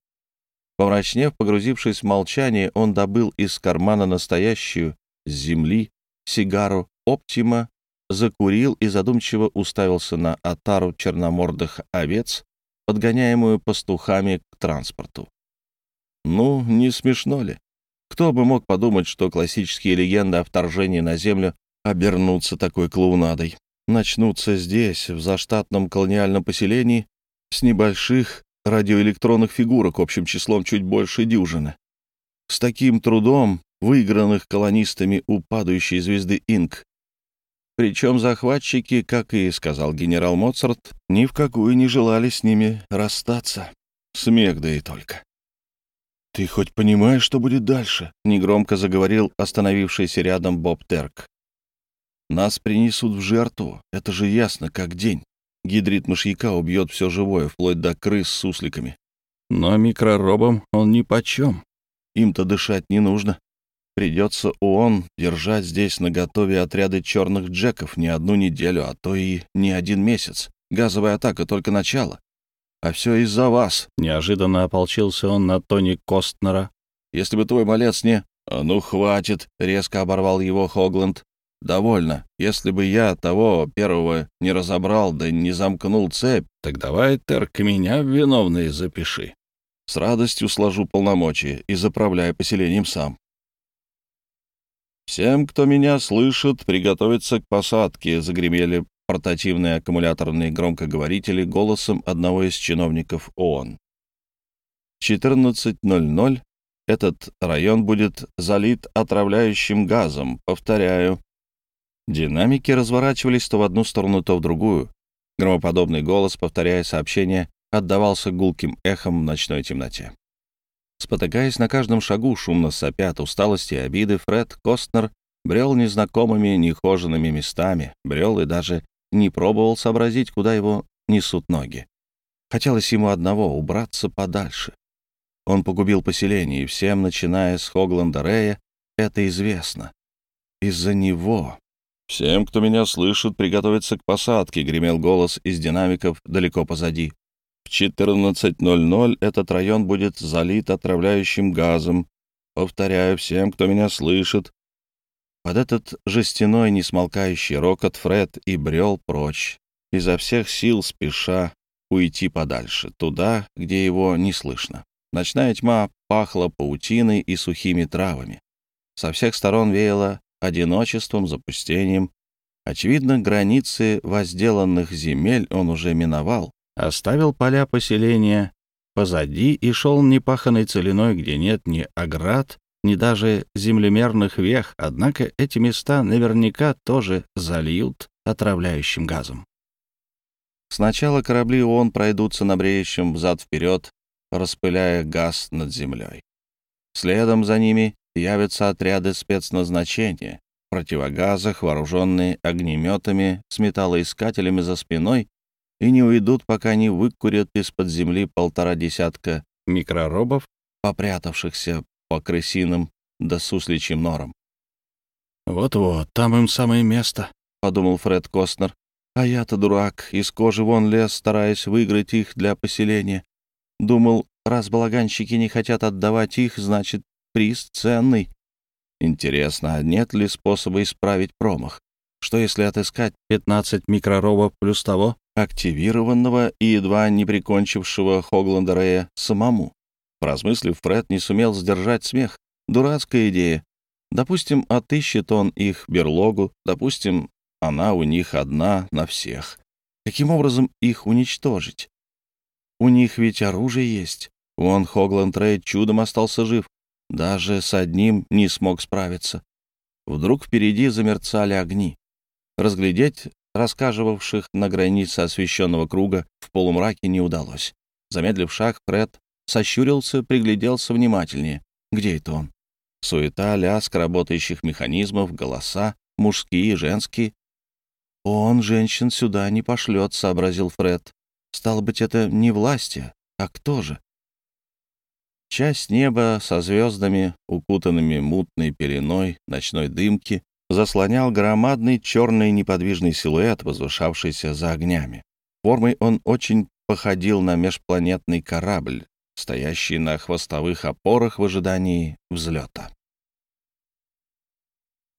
Помрачнев, погрузившись в молчание, он добыл из кармана настоящую, с земли, сигару «Оптима», закурил и задумчиво уставился на отару черномордых овец, подгоняемую пастухами к транспорту. Ну, не смешно ли? Кто бы мог подумать, что классические легенды о вторжении на Землю обернутся такой клоунадой? Начнутся здесь, в заштатном колониальном поселении, с небольших радиоэлектронных фигурок общим числом чуть больше дюжины. С таким трудом, выигранных колонистами у падающей звезды Инк. Причем захватчики, как и сказал генерал Моцарт, ни в какую не желали с ними расстаться. Смех да и только. «Ты хоть понимаешь, что будет дальше?» — негромко заговорил остановившийся рядом Боб Терк. «Нас принесут в жертву, это же ясно, как день. Гидрит мышьяка убьет все живое, вплоть до крыс с сусликами. Но микроробам он нипочем. Им-то дышать не нужно. Придется ООН держать здесь наготове отряды черных джеков не одну неделю, а то и не один месяц. Газовая атака — только начало. А все из-за вас. Неожиданно ополчился он на Тони Костнера. Если бы твой малец не... «А ну, хватит!» — резко оборвал его Хогланд. «Довольно. Если бы я того первого не разобрал, да не замкнул цепь, так давай, Терк, меня виновные запиши. С радостью сложу полномочия и заправляю поселением сам. «Всем, кто меня слышит, приготовиться к посадке», — загремели портативные аккумуляторные громкоговорители голосом одного из чиновников ООН. 14.00 этот район будет залит отравляющим газом. Повторяю. Динамики разворачивались то в одну сторону, то в другую. Громоподобный голос, повторяя сообщение, отдавался гулким эхом в ночной темноте. Спотыкаясь на каждом шагу, шумно сопя от усталости и обиды, Фред Костнер брел незнакомыми, нехоженными местами, брел и даже не пробовал сообразить, куда его несут ноги. Хотелось ему одного — убраться подальше. Он погубил поселение, и всем, начиная с Хогланда Рея, это известно. Из-за него. «Всем, кто меня слышит, приготовиться к посадке», — гремел голос из динамиков далеко позади. В 14.00 этот район будет залит отравляющим газом. Повторяю всем, кто меня слышит. Под этот жестяной, несмолкающий рокот Фред и брел прочь, изо всех сил спеша уйти подальше, туда, где его не слышно. Ночная тьма пахла паутиной и сухими травами. Со всех сторон веяло одиночеством, запустением. Очевидно, границы возделанных земель он уже миновал, оставил поля поселения позади и шел непаханной целиной, где нет ни оград, ни даже землемерных вех, однако эти места наверняка тоже зальют отравляющим газом. Сначала корабли ООН пройдутся на бреющем взад-вперед, распыляя газ над землей. Следом за ними явятся отряды спецназначения, в противогазах, вооруженные огнеметами с металлоискателями за спиной и не уйдут, пока не выкурят из-под земли полтора десятка микроробов, попрятавшихся по крысиным да сусличьим норам. «Вот-вот, там им самое место», — подумал Фред Костнер. «А я-то дурак, из кожи вон лез, стараясь выиграть их для поселения. Думал, раз балаганщики не хотят отдавать их, значит, приз ценный. Интересно, а нет ли способа исправить промах? Что если отыскать 15 микроробов плюс того, активированного и едва не прикончившего Хогланда Рея самому. Поразмыслив, Фред не сумел сдержать смех. Дурацкая идея. Допустим, отыщет он их берлогу, допустим, она у них одна на всех. Каким образом их уничтожить? У них ведь оружие есть. Вон Хогланд Рэй чудом остался жив. Даже с одним не смог справиться. Вдруг впереди замерцали огни. Разглядеть раскаживавших на границе освещенного круга, в полумраке не удалось. Замедлив шаг, Фред сощурился, пригляделся внимательнее. Где это он? Суета, лязг работающих механизмов, голоса, мужские женские. «Он женщин сюда не пошлет», — сообразил Фред. «Стало быть, это не власти, а кто же?» Часть неба со звездами, укутанными мутной пеленой ночной дымки, заслонял громадный черный неподвижный силуэт, возвышавшийся за огнями. Формой он очень походил на межпланетный корабль, стоящий на хвостовых опорах в ожидании взлета.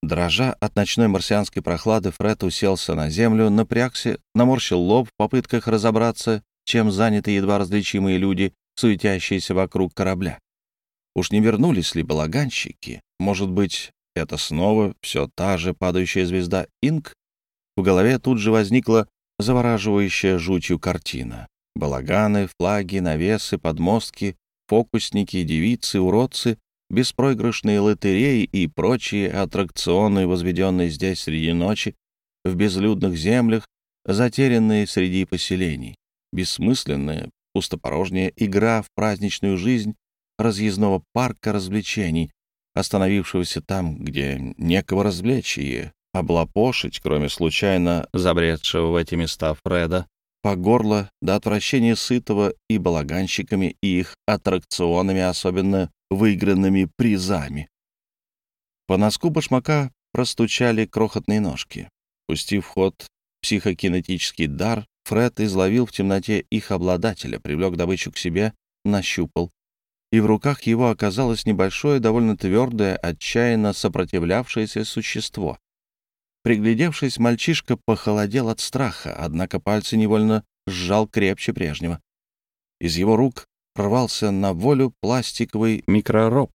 Дрожа от ночной марсианской прохлады, Фред уселся на землю, напрягся, наморщил лоб в попытках разобраться, чем заняты едва различимые люди, суетящиеся вокруг корабля. Уж не вернулись ли балаганщики? Может быть, это снова все та же падающая звезда Инк? В голове тут же возникла завораживающая жутью картина. Балаганы, флаги, навесы, подмостки, фокусники, девицы, уродцы, беспроигрышные лотереи и прочие аттракционы, возведенные здесь среди ночи, в безлюдных землях, затерянные среди поселений. Бессмысленная, пустопорожняя игра в праздничную жизнь, разъездного парка развлечений, остановившегося там, где некого развлечь и облапошить, кроме случайно забредшего в эти места Фреда, по горло до отвращения сытого и балаганщиками и их аттракционами, особенно выигранными призами. По носку башмака простучали крохотные ножки. Пустив в ход психокинетический дар, Фред изловил в темноте их обладателя, привлек добычу к себе, нащупал. И в руках его оказалось небольшое, довольно твердое, отчаянно сопротивлявшееся существо. Приглядевшись, мальчишка похолодел от страха, однако пальцы невольно сжал крепче прежнего. Из его рук рвался на волю пластиковый микророб.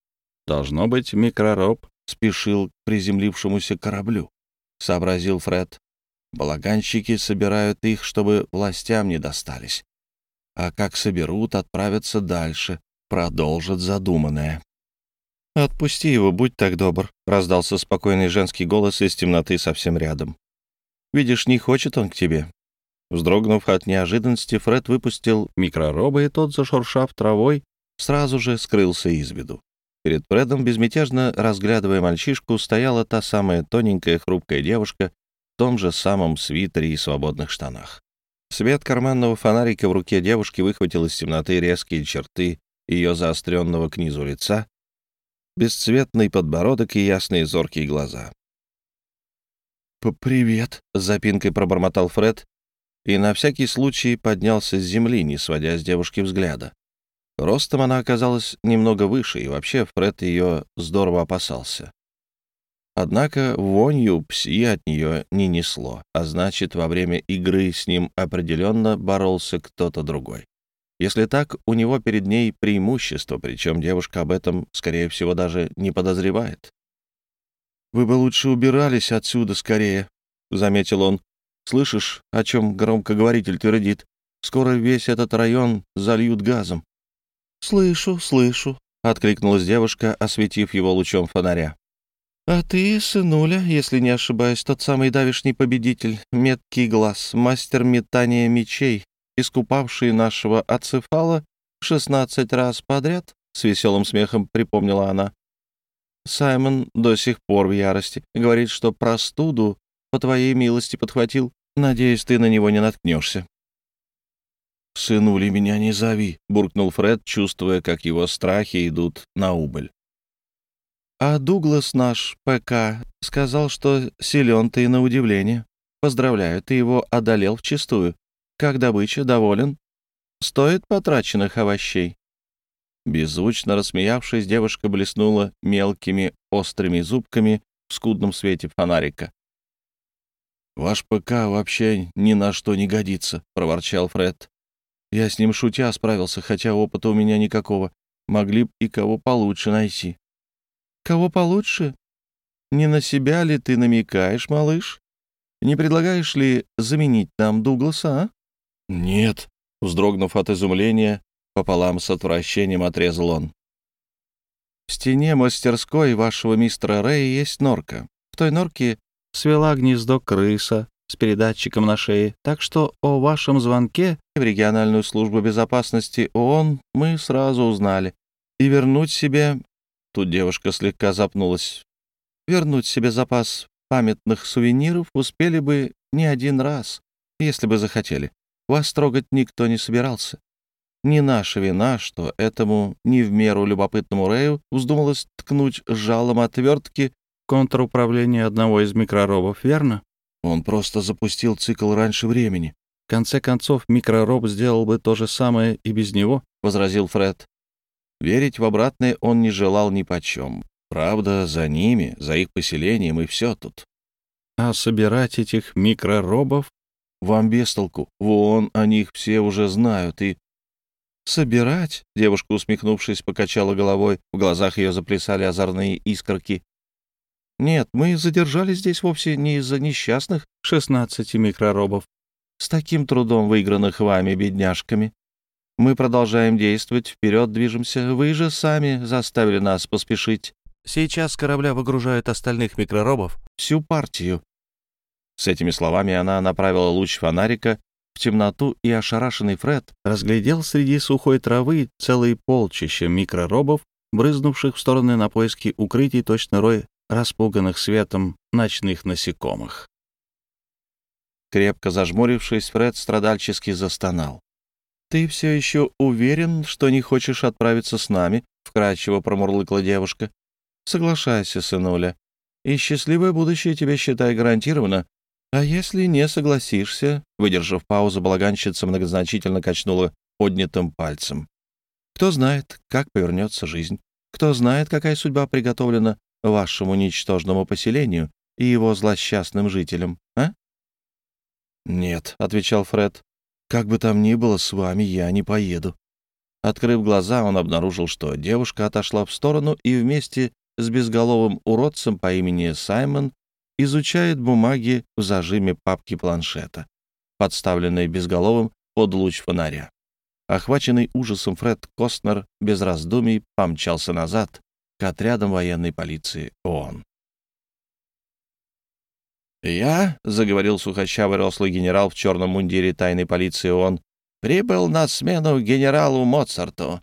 Должно быть, микророб спешил к приземлившемуся кораблю, — сообразил Фред. Балаганщики собирают их, чтобы властям не достались. А как соберут, отправятся дальше, продолжат задуманное. «Отпусти его, будь так добр», — раздался спокойный женский голос из темноты совсем рядом. «Видишь, не хочет он к тебе». Вздрогнув от неожиданности, Фред выпустил микророба, и тот, зашуршав травой, сразу же скрылся из виду. Перед Фредом, безмятежно разглядывая мальчишку, стояла та самая тоненькая хрупкая девушка том же самом свитере и свободных штанах. Свет карманного фонарика в руке девушки выхватил из темноты резкие черты ее заостренного к низу лица, бесцветный подбородок и ясные зоркие глаза. «Привет», — запинкой пробормотал Фред, и на всякий случай поднялся с земли, не сводя с девушки взгляда. Ростом она оказалась немного выше, и вообще Фред ее здорово опасался. Однако вонью пси от нее не несло, а значит, во время игры с ним определенно боролся кто-то другой. Если так, у него перед ней преимущество, причем девушка об этом, скорее всего, даже не подозревает. «Вы бы лучше убирались отсюда скорее», — заметил он. «Слышишь, о чем громкоговоритель твердит? Скоро весь этот район зальют газом». «Слышу, слышу», — откликнулась девушка, осветив его лучом фонаря. «А ты, сынуля, если не ошибаюсь, тот самый давишний победитель, меткий глаз, мастер метания мечей, искупавший нашего ацефала шестнадцать раз подряд?» — с веселым смехом припомнила она. «Саймон до сих пор в ярости. Говорит, что простуду по твоей милости подхватил. Надеюсь, ты на него не наткнешься». «Сынули, меня не зови», — буркнул Фред, чувствуя, как его страхи идут на убыль. «А Дуглас наш, ПК, сказал, что силен ты на удивление. Поздравляю, ты его одолел вчистую. Как добыча, доволен? Стоит потраченных овощей?» Беззвучно рассмеявшись, девушка блеснула мелкими острыми зубками в скудном свете фонарика. «Ваш ПК вообще ни на что не годится», — проворчал Фред. «Я с ним шутя справился, хотя опыта у меня никакого. Могли б и кого получше найти». «Кого получше? Не на себя ли ты намекаешь, малыш? Не предлагаешь ли заменить нам Дугласа, а?» «Нет», — вздрогнув от изумления, пополам с отвращением отрезал он. «В стене мастерской вашего мистера Рэя есть норка. В той норке свела гнездо крыса с передатчиком на шее, так что о вашем звонке в региональную службу безопасности ООН мы сразу узнали. И вернуть себе...» Тут девушка слегка запнулась. «Вернуть себе запас памятных сувениров успели бы не один раз, если бы захотели. Вас трогать никто не собирался. Не наша вина, что этому не в меру любопытному Рэю вздумалось ткнуть жалом отвертки контруправления одного из микроробов, верно? Он просто запустил цикл раньше времени. В конце концов, микророб сделал бы то же самое и без него, — возразил Фред. Верить в обратное он не желал ни почем. Правда, за ними, за их поселением и все тут. А собирать этих микроробов вам без толку. Вон, о них все уже знают, и... «Собирать?» — девушка, усмехнувшись, покачала головой. В глазах ее заплясали озорные искорки. «Нет, мы задержались здесь вовсе не из-за несчастных шестнадцати микроробов, с таким трудом выигранных вами, бедняжками. Мы продолжаем действовать, вперед движемся. Вы же сами заставили нас поспешить. Сейчас с корабля выгружают остальных микроробов, всю партию. С этими словами она направила луч фонарика в темноту, и ошарашенный Фред разглядел среди сухой травы целые полчища микроробов, брызнувших в стороны на поиски укрытий точно рой распуганных светом ночных насекомых. Крепко зажмурившись, Фред страдальчески застонал. «Ты все еще уверен, что не хочешь отправиться с нами?» — вкрадчиво промурлыкла девушка. «Соглашайся, сынуля, и счастливое будущее тебе, считай, гарантировано. А если не согласишься?» Выдержав паузу, балаганщица многозначительно качнула поднятым пальцем. «Кто знает, как повернется жизнь? Кто знает, какая судьба приготовлена вашему ничтожному поселению и его злосчастным жителям, а?» «Нет», — отвечал Фред, — «как бы там ни было, с вами я не поеду». Открыв глаза, он обнаружил, что девушка отошла в сторону и вместе с безголовым уродцем по имени Саймон изучает бумаги в зажиме папки планшета, подставленной безголовым под луч фонаря. Охваченный ужасом Фред Костнер без раздумий помчался назад к отрядам военной полиции ООН. «Я», — заговорил сухощавый рослый генерал в черном мундире тайной полиции ООН, «прибыл на смену генералу Моцарту.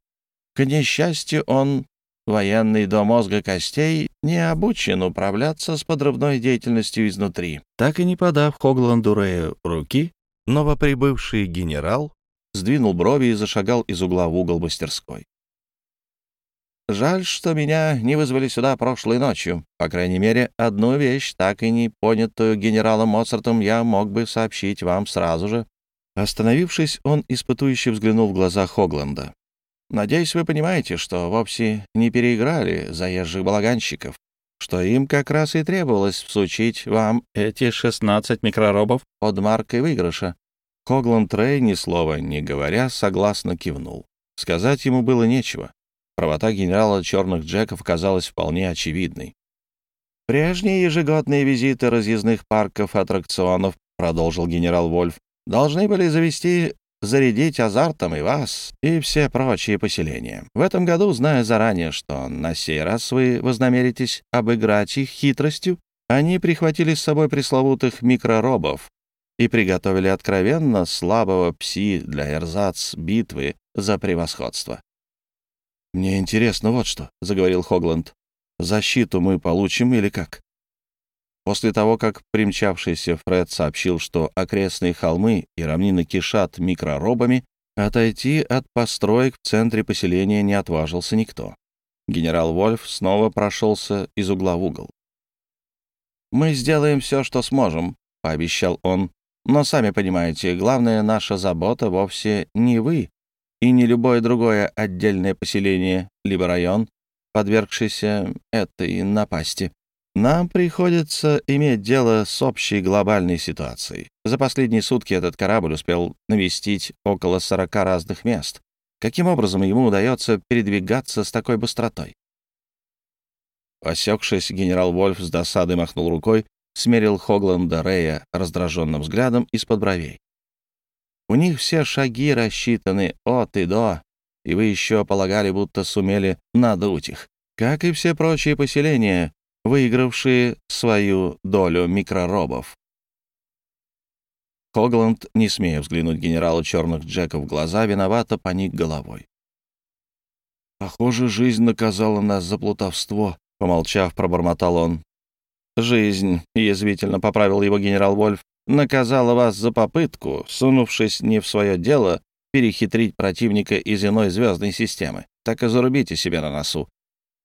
К несчастью, он, военный до мозга костей, не обучен управляться с подрывной деятельностью изнутри». Так и не подав Хогланду Рэю руки, новоприбывший генерал сдвинул брови и зашагал из угла в угол мастерской. Жаль, что меня не вызвали сюда прошлой ночью. По крайней мере, одну вещь, так и не понятую генералом Моцартом, я мог бы сообщить вам сразу же. Остановившись, он испытующе взглянул в глаза Хогланда. «Надеюсь, вы понимаете, что вовсе не переиграли заезжих балаганщиков, что им как раз и требовалось всучить вам эти 16 микроробов под маркой выигрыша». Хогланд Рэй, ни слова не говоря, согласно кивнул. Сказать ему было нечего. Правота генерала Черных Джеков казалась вполне очевидной. «Прежние ежегодные визиты разъездных парков аттракционов, — продолжил генерал Вольф, — должны были завести, зарядить азартом и вас, и все прочие поселения. В этом году, зная заранее, что на сей раз вы вознамеритесь обыграть их хитростью, они прихватили с собой пресловутых микроробов и приготовили откровенно слабого пси для эрзац битвы за превосходство. «Мне интересно вот что», — заговорил Хогланд. «Защиту мы получим или как?» После того, как примчавшийся Фред сообщил, что окрестные холмы и равнины кишат микроробами, отойти от построек в центре поселения не отважился никто. Генерал Вольф снова прошелся из угла в угол. «Мы сделаем все, что сможем», — пообещал он. «Но, сами понимаете, главная наша забота вовсе не вы, и не любое другое отдельное поселение, либо район, подвергшийся этой напасти. Нам приходится иметь дело с общей глобальной ситуацией. За последние сутки этот корабль успел навестить около 40 разных мест. Каким образом ему удается передвигаться с такой быстротой? Осекшись, генерал Вольф с досадой махнул рукой, смерил Хогланда Рея раздраженным взглядом из-под бровей. У них все шаги рассчитаны от и до, и вы еще полагали, будто сумели надуть их. Как и все прочие поселения, выигравшие свою долю микроробов. Хогланд, не смея взглянуть генералу черных Джеков в глаза, виновато поник головой. «Похоже, жизнь наказала нас за плутовство», — помолчав, пробормотал он. «Жизнь», — язвительно поправил его генерал Вольф, наказала вас за попытку, сунувшись не в свое дело, перехитрить противника из иной звездной системы. Так и зарубите себе на носу.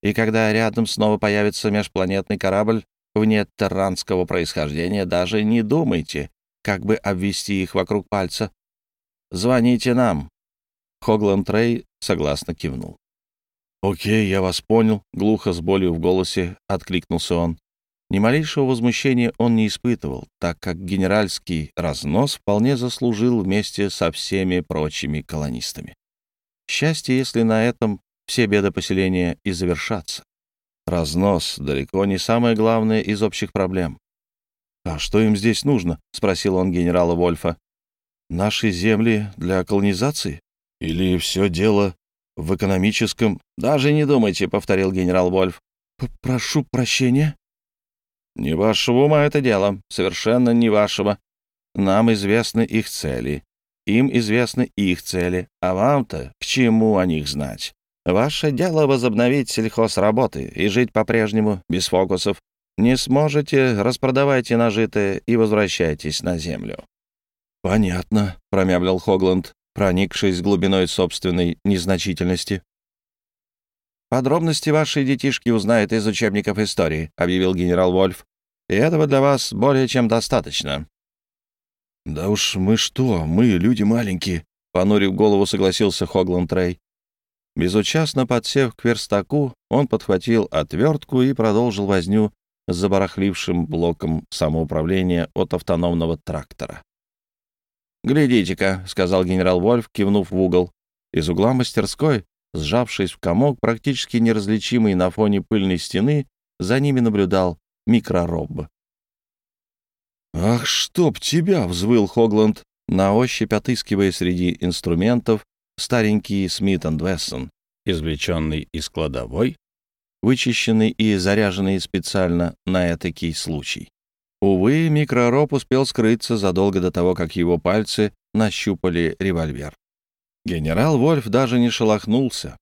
И когда рядом снова появится межпланетный корабль вне терранского происхождения, даже не думайте, как бы обвести их вокруг пальца. Звоните нам. Хогланд Рэй согласно кивнул. «Окей, я вас понял», — глухо с болью в голосе откликнулся он. Ни малейшего возмущения он не испытывал, так как генеральский разнос вполне заслужил вместе со всеми прочими колонистами. Счастье, если на этом все беды поселения и завершатся. Разнос далеко не самое главное из общих проблем. «А что им здесь нужно?» — спросил он генерала Вольфа. «Наши земли для колонизации? Или все дело в экономическом...» «Даже не думайте», — повторил генерал Вольф. «Прошу прощения», не вашего ума это дело, совершенно не вашего. Нам известны их цели, Им известны их цели, а вам-то к чему о них знать? Ваше дело возобновить сельхозработы и жить по-прежнему, без фокусов. Не сможете, распродавайте нажитое и возвращайтесь на землю». «Понятно», — промямлил Хогланд, проникшись глубиной собственной незначительности. «Подробности вашей детишки узнает из учебников истории», — объявил генерал Вольф. «И этого для вас более чем достаточно». «Да уж мы что, мы люди маленькие», — понурив голову, согласился Хогланд Рэй. Безучастно подсев к верстаку, он подхватил отвертку и продолжил возню с забарахлившим блоком самоуправления от автономного трактора. «Глядите-ка», — сказал генерал Вольф, кивнув в угол. Из угла мастерской, сжавшись в комок, практически неразличимый на фоне пыльной стены, за ними наблюдал микророб. «Ах, чтоб тебя!» — взвыл Хогланд, на ощупь отыскивая среди инструментов старенький Смит энд Вессон, извлеченный из кладовой, вычищенный и заряженный специально на этакий случай. Увы, микророб успел скрыться задолго до того, как его пальцы нащупали револьвер. Генерал Вольф даже не шелохнулся.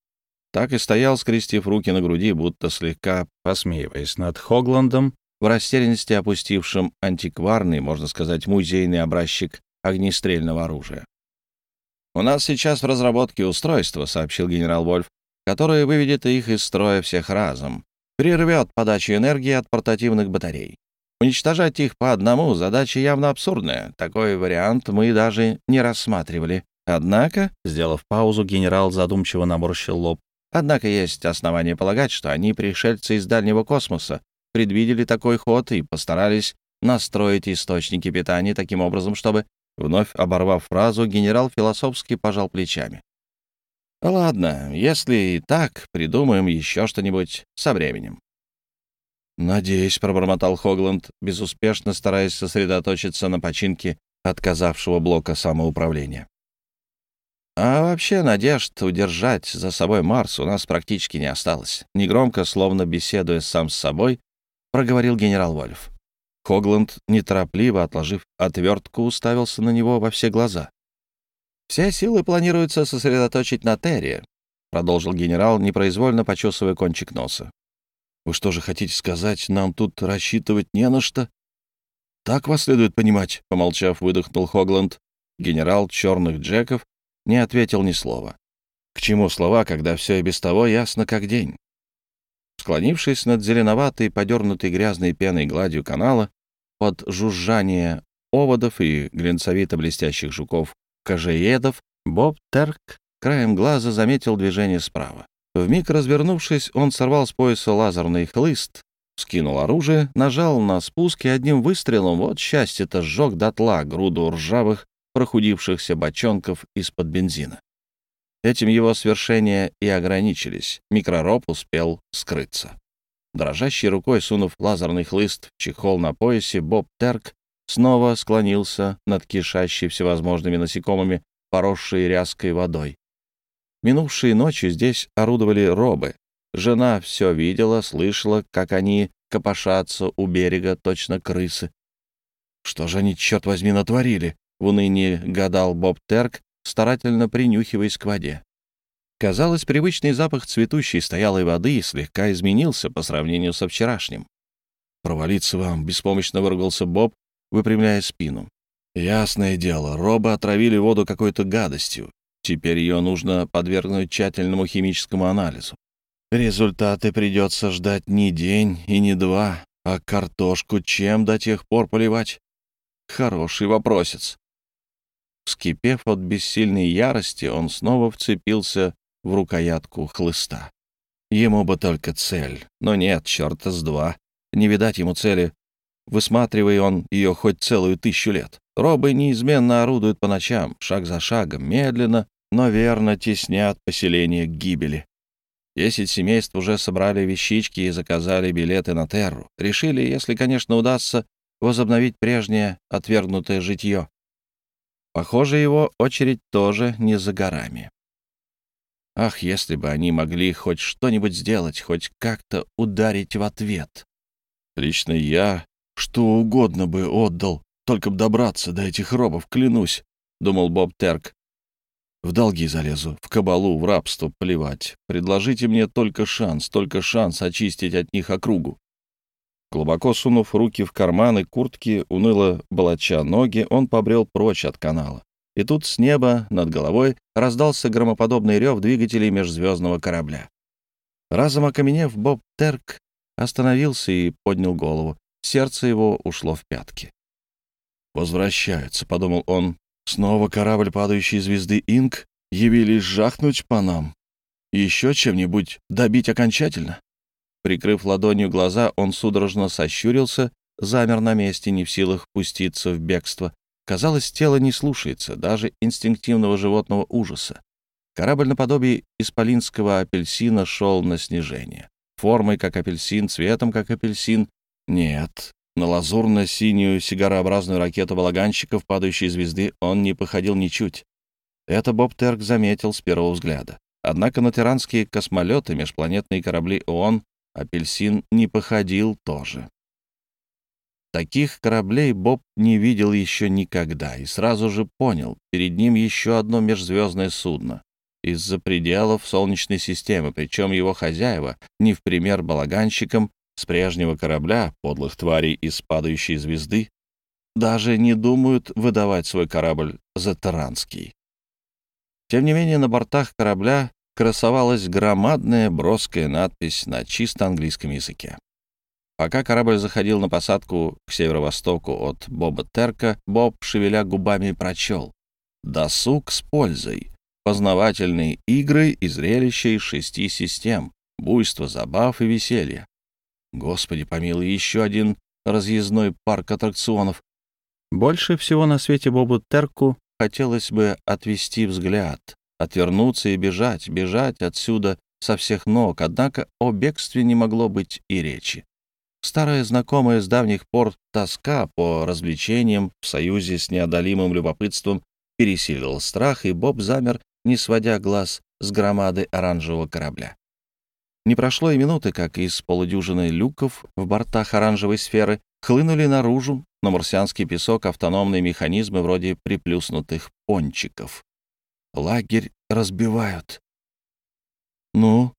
Так и стоял, скрестив руки на груди, будто слегка посмеиваясь над Хогландом, в растерянности опустившим антикварный, можно сказать, музейный образчик огнестрельного оружия. «У нас сейчас в разработке устройство», — сообщил генерал Вольф, «которое выведет их из строя всех разом, прервет подачу энергии от портативных батарей. Уничтожать их по одному — задача явно абсурдная. Такой вариант мы даже не рассматривали. Однако, сделав паузу, генерал задумчиво наморщил лоб. Однако есть основания полагать, что они пришельцы из дальнего космоса, предвидели такой ход и постарались настроить источники питания таким образом, чтобы Вновь оборвав фразу, генерал философски пожал плечами. «Ладно, если и так, придумаем еще что-нибудь со временем». «Надеюсь», — пробормотал Хогланд, безуспешно стараясь сосредоточиться на починке отказавшего блока самоуправления. «А вообще надежд удержать за собой Марс у нас практически не осталось», — негромко, словно беседуя сам с собой, проговорил генерал Вольф. Хогланд, неторопливо отложив отвертку, уставился на него во все глаза. «Все силы планируется сосредоточить на Терри», — продолжил генерал, непроизвольно почесывая кончик носа. «Вы что же хотите сказать, нам тут рассчитывать не на что?» «Так вас следует понимать», — помолчав, выдохнул Хогланд. Генерал черных джеков не ответил ни слова. К чему слова, когда все и без того ясно как день? Склонившись над зеленоватой, подернутой грязной пеной гладью канала, под жужжание оводов и глинцевито-блестящих жуков-кожеедов, Боб Терк краем глаза заметил движение справа. Вмиг развернувшись, он сорвал с пояса лазерный хлыст, скинул оружие, нажал на спуск и одним выстрелом, вот счастье-то, сжег дотла груду ржавых, прохудившихся бочонков из-под бензина. Этим его свершения и ограничились. Микророб успел скрыться. Дрожащей рукой, сунув лазерный хлыст в чехол на поясе, Боб Терк снова склонился над кишащей всевозможными насекомыми, поросшей ряской водой. Минувшие ночи здесь орудовали робы. Жена все видела, слышала, как они копошатся у берега, точно крысы. «Что же они, черт возьми, натворили?» — в унынии гадал Боб Терк, старательно принюхиваясь к воде. Казалось, привычный запах цветущей стоялой воды слегка изменился по сравнению со вчерашним. «Провалиться вам!» — беспомощно выругался Боб, выпрямляя спину. «Ясное дело, робы отравили воду какой-то гадостью. Теперь ее нужно подвергнуть тщательному химическому анализу. Результаты придется ждать не день и не два, а картошку чем до тех пор поливать? Хороший вопросец. Вскипев от бессильной ярости, он снова вцепился в рукоятку хлыста. Ему бы только цель, но нет, черта с два. Не видать ему цели. Высматривая он ее хоть целую тысячу лет. Робы неизменно орудуют по ночам, шаг за шагом, медленно, но верно теснят поселение к гибели. Десять семейств уже собрали вещички и заказали билеты на Терру. Решили, если, конечно, удастся, возобновить прежнее отвергнутое житье. Похоже, его очередь тоже не за горами. Ах, если бы они могли хоть что-нибудь сделать, хоть как-то ударить в ответ. Лично я что угодно бы отдал, только бы добраться до этих робов, клянусь. — думал Боб Терк. «В долги залезу, в кабалу, в рабство плевать. Предложите мне только шанс, только шанс очистить от них округу». Глубоко сунув руки в карманы куртки, уныло болоча ноги, он побрел прочь от канала. И тут с неба над головой раздался громоподобный рев двигателей межзвездного корабля. Разом окаменев, Боб Терк остановился и поднял голову. Сердце его ушло в пятки. «Возвращаются», — подумал он. «Снова корабль падающей звезды Инк явились жахнуть по нам. Еще чем-нибудь добить окончательно?» Прикрыв ладонью глаза, он судорожно сощурился, замер на месте, не в силах пуститься в бегство. Казалось, тело не слушается, даже инстинктивного животного ужаса. Корабль наподобие исполинского апельсина шел на снижение. Формой, как апельсин, цветом, как апельсин. Нет, на лазурно-синюю сигарообразную ракету балаганщиков падающей звезды он не походил ничуть. Это Боб Терк заметил с первого взгляда. Однако на тиранские космолеты, межпланетные корабли ООН, апельсин не походил тоже. Таких кораблей Боб не видел еще никогда и сразу же понял, перед ним еще одно межзвездное судно из-за пределов Солнечной системы, причем его хозяева, не в пример балаганщикам с прежнего корабля, подлых тварей из падающей звезды, даже не думают выдавать свой корабль за Таранский. Тем не менее, на бортах корабля красовалась громадная броская надпись на чисто английском языке. Пока корабль заходил на посадку к северо-востоку от Боба Терка, Боб, шевеля губами, прочел «Досуг с пользой. Познавательные игры и зрелища из шести систем. Буйство, забав и веселье. Господи помилуй, еще один разъездной парк аттракционов. Больше всего на свете Бобу Терку хотелось бы отвести взгляд, отвернуться и бежать, бежать отсюда со всех ног, однако о бегстве не могло быть и речи. Старая знакомая с давних пор тоска по развлечениям в союзе с неодолимым любопытством пересилила страх, и Боб замер, не сводя глаз с громады оранжевого корабля. Не прошло и минуты, как из полудюжины люков в бортах оранжевой сферы хлынули наружу на марсианский песок автономные механизмы вроде приплюснутых пончиков. Лагерь разбивают. «Ну,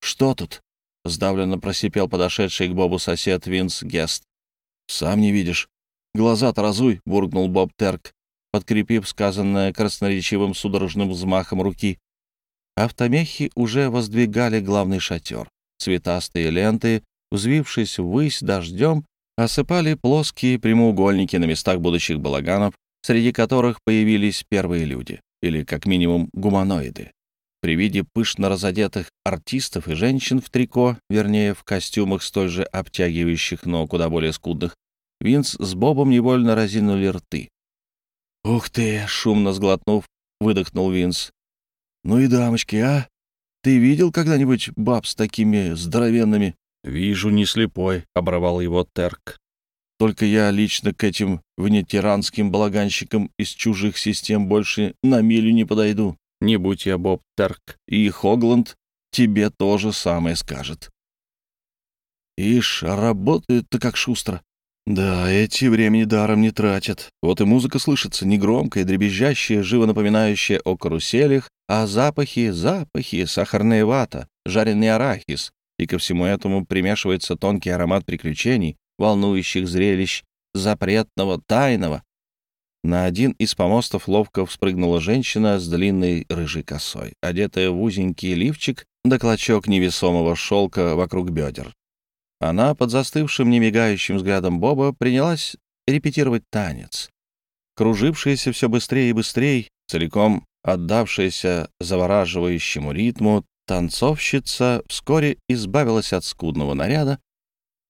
что тут?» — сдавленно просипел подошедший к Бобу сосед Винс Гест. «Сам не видишь. Глаза-то разуй!» — буркнул Боб Терк, подкрепив сказанное красноречивым судорожным взмахом руки. Автомехи уже воздвигали главный шатер. Цветастые ленты, взвившись ввысь дождем, осыпали плоские прямоугольники на местах будущих балаганов, среди которых появились первые люди, или как минимум гуманоиды. При виде пышно разодетых артистов и женщин в трико, вернее, в костюмах столь же обтягивающих, но куда более скудных, Винс с Бобом невольно разинули рты. «Ух ты!» — шумно сглотнув, выдохнул Винс. «Ну и дамочки, а? Ты видел когда-нибудь баб с такими здоровенными?» «Вижу, не слепой», — оборвал его Терк. «Только я лично к этим внетиранским балаганщикам из чужих систем больше на милю не подойду. Не будь я Боб Терк, и Хогланд тебе тоже самое скажет. Ишь, а работает-то как шустро. Да, эти времени даром не тратят. Вот и музыка слышится негромкая, дребезжащая, живо напоминающая о каруселях, а запахи, запахи, сахарная вата, жареный арахис, и ко всему этому примешивается тонкий аромат приключений, волнующих зрелищ, запретного, тайного, на один из помостов ловко вспрыгнула женщина с длинной рыжей косой, одетая в узенький лифчик да клочок невесомого шелка вокруг бедер. Она под застывшим немигающим взглядом Боба принялась репетировать танец. Кружившаяся все быстрее и быстрее, целиком отдавшаяся завораживающему ритму, танцовщица вскоре избавилась от скудного наряда,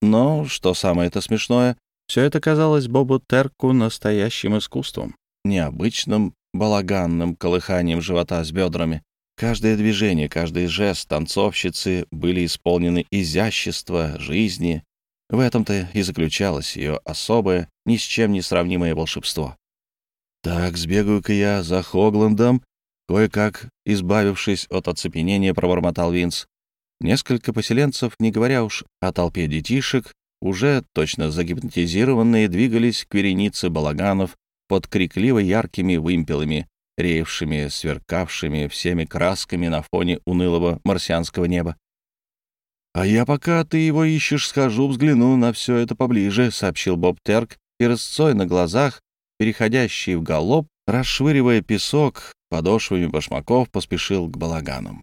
но, что самое это смешное, все это казалось Бобу Терку настоящим искусством, необычным балаганным колыханием живота с бедрами. Каждое движение, каждый жест танцовщицы были исполнены изящества жизни. В этом-то и заключалось ее особое, ни с чем не сравнимое волшебство. «Так, сбегаю-ка я за Хогландом», кое-как, избавившись от оцепенения, пробормотал Винс. Несколько поселенцев, не говоря уж о толпе детишек, уже точно загипнотизированные двигались к веренице балаганов, под крикливо яркими вымпелами, реевшими, сверкавшими всеми красками на фоне унылого марсианского неба. «А я, пока ты его ищешь, схожу, взгляну на все это поближе», — сообщил Боб Терк, и рысцой на глазах, переходящий в галоп, расшвыривая песок подошвами башмаков, поспешил к балаганам.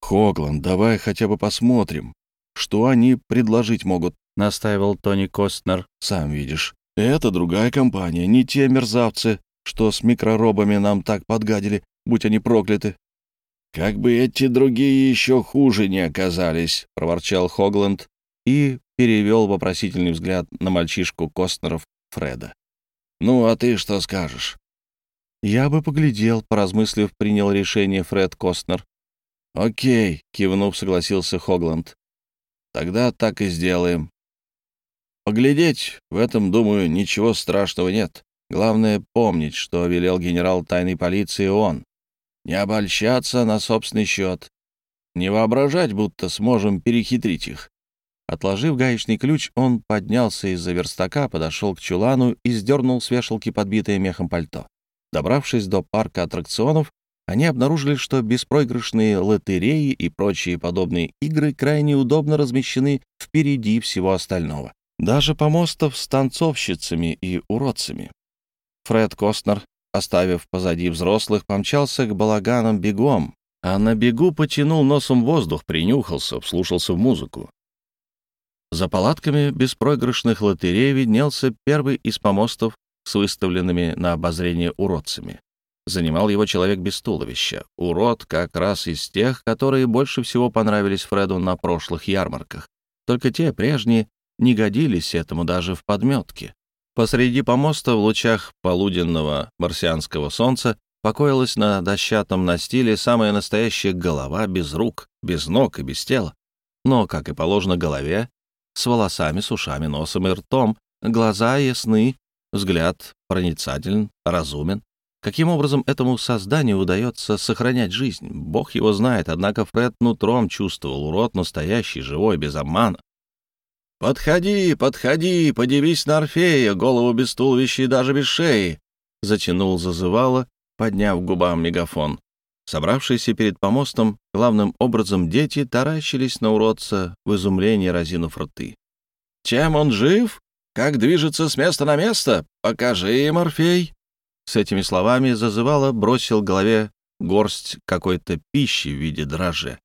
«Хогланд, давай хотя бы посмотрим, что они предложить могут», — настаивал Тони Костнер. «Сам видишь, это другая компания, не те мерзавцы, что с микроробами нам так подгадили, будь они прокляты. «Как бы эти другие еще хуже не оказались», — проворчал Хогланд и перевел вопросительный взгляд на мальчишку Костнеров Фреда. «Ну, а ты что скажешь?» «Я бы поглядел», — поразмыслив, принял решение Фред Костнер. «Окей», — кивнув, согласился Хогланд. «Тогда так и сделаем. Поглядеть в этом, думаю, ничего страшного нет. Главное — помнить, что велел генерал тайной полиции он. Не обольщаться на собственный счет. Не воображать, будто сможем перехитрить их. Отложив гаечный ключ, он поднялся из-за верстака, подошел к чулану и сдернул с вешалки подбитое мехом пальто. Добравшись до парка аттракционов, они обнаружили, что беспроигрышные лотереи и прочие подобные игры крайне удобно размещены впереди всего остального. Даже помостов с танцовщицами и уродцами. Фред Костнер, оставив позади взрослых, помчался к балаганам бегом, а на бегу потянул носом воздух, принюхался, вслушался в музыку. За палатками беспроигрышных лотерей виднелся первый из помостов с выставленными на обозрение уродцами. Занимал его человек без туловища. Урод как раз из тех, которые больше всего понравились Фреду на прошлых ярмарках. Только те, прежние, не годились этому даже в подметке. Посреди помоста в лучах полуденного марсианского солнца покоилась на дощатом настиле самая настоящая голова без рук, без ног и без тела. Но, как и положено голове, с волосами, с ушами, носом и ртом, глаза ясны, взгляд проницателен, разумен. Каким образом этому созданию удается сохранять жизнь? Бог его знает, однако Фред нутром чувствовал урод настоящий, живой, без обмана. «Подходи, подходи, подивись на Орфея, голову без туловища и даже без шеи!» — затянул зазывало, подняв губам мегафон. Собравшиеся перед помостом, главным образом дети таращились на уродца в изумлении разинув рты. «Чем он жив? Как движется с места на место? Покажи им, Орфей!» С этими словами зазывало бросил голове горсть какой-то пищи в виде дрожжа.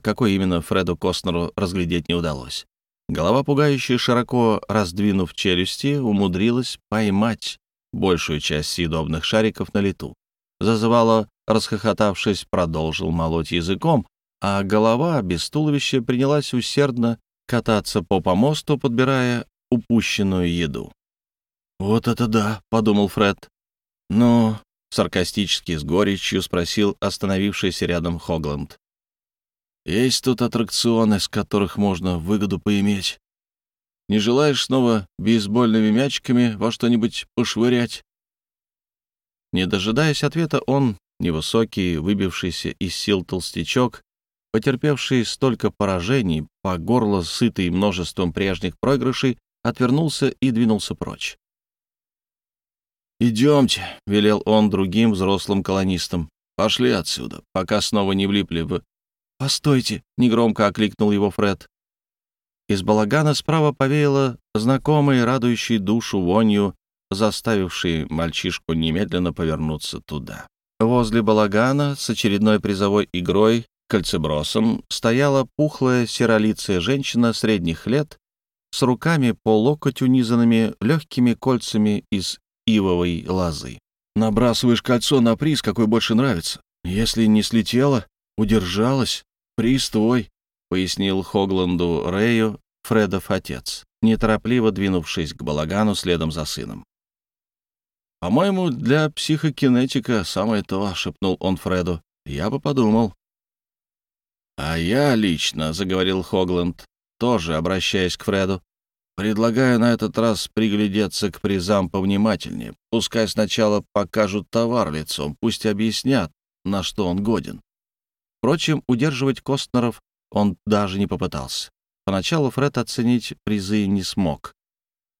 Какой именно Фреду Костнеру разглядеть не удалось. Голова, пугающе широко раздвинув челюсти, умудрилась поймать большую часть съедобных шариков на лету. Зазывало, расхохотавшись, продолжил молоть языком, а голова без туловища принялась усердно кататься по помосту, подбирая упущенную еду. «Вот это да!» — подумал Фред. «Ну...» — саркастически с горечью спросил остановившийся рядом Хогланд. Есть тут аттракционы, с которых можно выгоду поиметь. Не желаешь снова бейсбольными мячиками во что-нибудь пошвырять?» Не дожидаясь ответа, он, невысокий, выбившийся из сил толстячок, потерпевший столько поражений, по горло сытый множеством прежних проигрышей, отвернулся и двинулся прочь. «Идемте», — велел он другим взрослым колонистам. «Пошли отсюда, пока снова не влипли в «Постойте!» — негромко окликнул его Фред. Из балагана справа повеяло знакомой, радующей душу вонью, заставившей мальчишку немедленно повернуться туда. Возле балагана с очередной призовой игрой, кольцебросом, стояла пухлая серолицая женщина средних лет с руками по локоть унизанными легкими кольцами из ивовой лозы. «Набрасываешь кольцо на приз, какой больше нравится. Если не слетело, удержалась, «Приз твой», — пояснил Хогланду Рэю Фредов отец, неторопливо двинувшись к балагану следом за сыном. «По-моему, для психокинетика самое то», — шепнул он Фреду. «Я бы подумал». «А я лично», — заговорил Хогланд, тоже обращаясь к Фреду, «предлагаю на этот раз приглядеться к призам повнимательнее. Пускай сначала покажут товар лицом, пусть объяснят, на что он годен. Впрочем, удерживать Костнеров он даже не попытался. Поначалу Фред оценить призы не смог.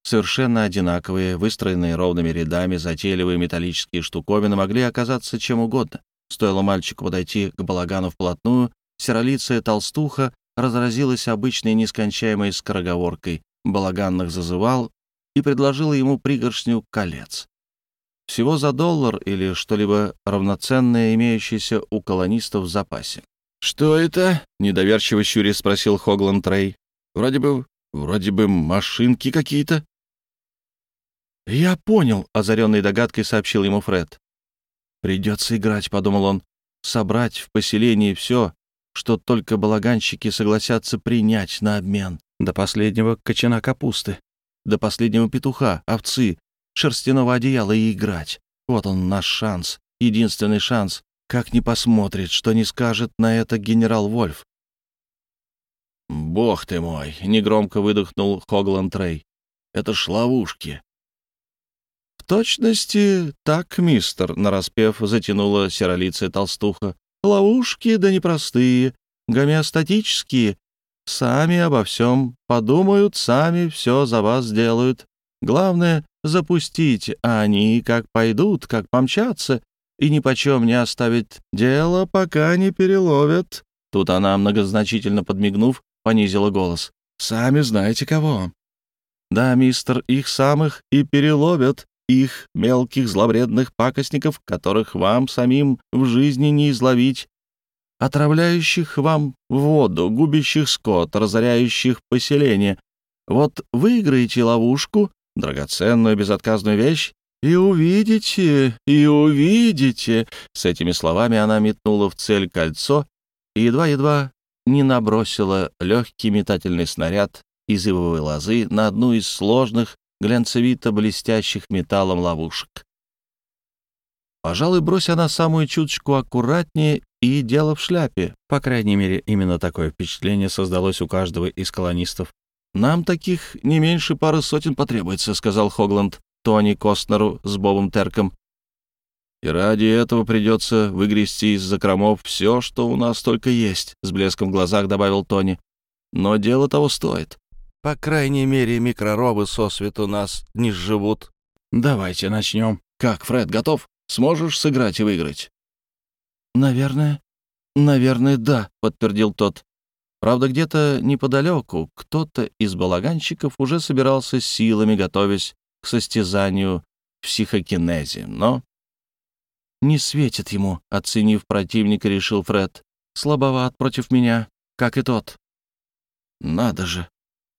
Совершенно одинаковые, выстроенные ровными рядами, затейливые металлические штуковины могли оказаться чем угодно. Стоило мальчику подойти к балагану вплотную, серолицая толстуха разразилась обычной нескончаемой скороговоркой, балаганных зазывал и предложила ему пригоршню колец. Всего за доллар или что-либо равноценное, имеющееся у колонистов в запасе. «Что это?» — недоверчиво щуря спросил Хогланд Трей. «Вроде бы... вроде бы машинки какие-то». «Я понял», — озаренной догадкой сообщил ему Фред. «Придется играть», — подумал он, — «собрать в поселении все, что только балаганщики согласятся принять на обмен. До последнего кочана капусты, до последнего петуха, овцы, шерстяного одеяла и играть. Вот он наш шанс, единственный шанс. Как не посмотрит, что не скажет на это генерал Вольф. «Бог ты мой!» — негромко выдохнул Хогланд Трей. «Это ж ловушки!» «В точности так, мистер», — нараспев затянула серолицая толстуха. «Ловушки, да непростые, гомеостатические. Сами обо всем подумают, сами все за вас сделают. Главное — запустить, а они как пойдут, как помчатся, и ни почем не оставить дело, пока не переловят». Тут она, многозначительно подмигнув, понизила голос. «Сами знаете кого». «Да, мистер, их самых и переловят, их мелких зловредных пакостников, которых вам самим в жизни не изловить, отравляющих вам воду, губящих скот, разоряющих поселение. Вот выиграете ловушку, драгоценную безотказную вещь, и увидите, и увидите. С этими словами она метнула в цель кольцо и едва-едва не набросила легкий метательный снаряд из ивовой лозы на одну из сложных, глянцевито-блестящих металлом ловушек. Пожалуй, брось она самую чуточку аккуратнее, и дело в шляпе. По крайней мере, именно такое впечатление создалось у каждого из колонистов. «Нам таких не меньше пары сотен потребуется», — сказал Хогланд Тони Костнеру с Бобом Терком. «И ради этого придется выгрести из закромов все, что у нас только есть», — с блеском в глазах добавил Тони. «Но дело того стоит. По крайней мере, микроробы сосвету нас не сживут. Давайте начнем. Как, Фред, готов? Сможешь сыграть и выиграть?» «Наверное, наверное, да», — подтвердил тот. Правда, где-то неподалеку кто-то из балаганщиков уже собирался силами, готовясь к состязанию в психокинезе, но... «Не светит ему», — оценив противника, решил Фред. «Слабоват против меня, как и тот». «Надо же,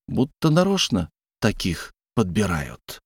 будто нарочно таких подбирают».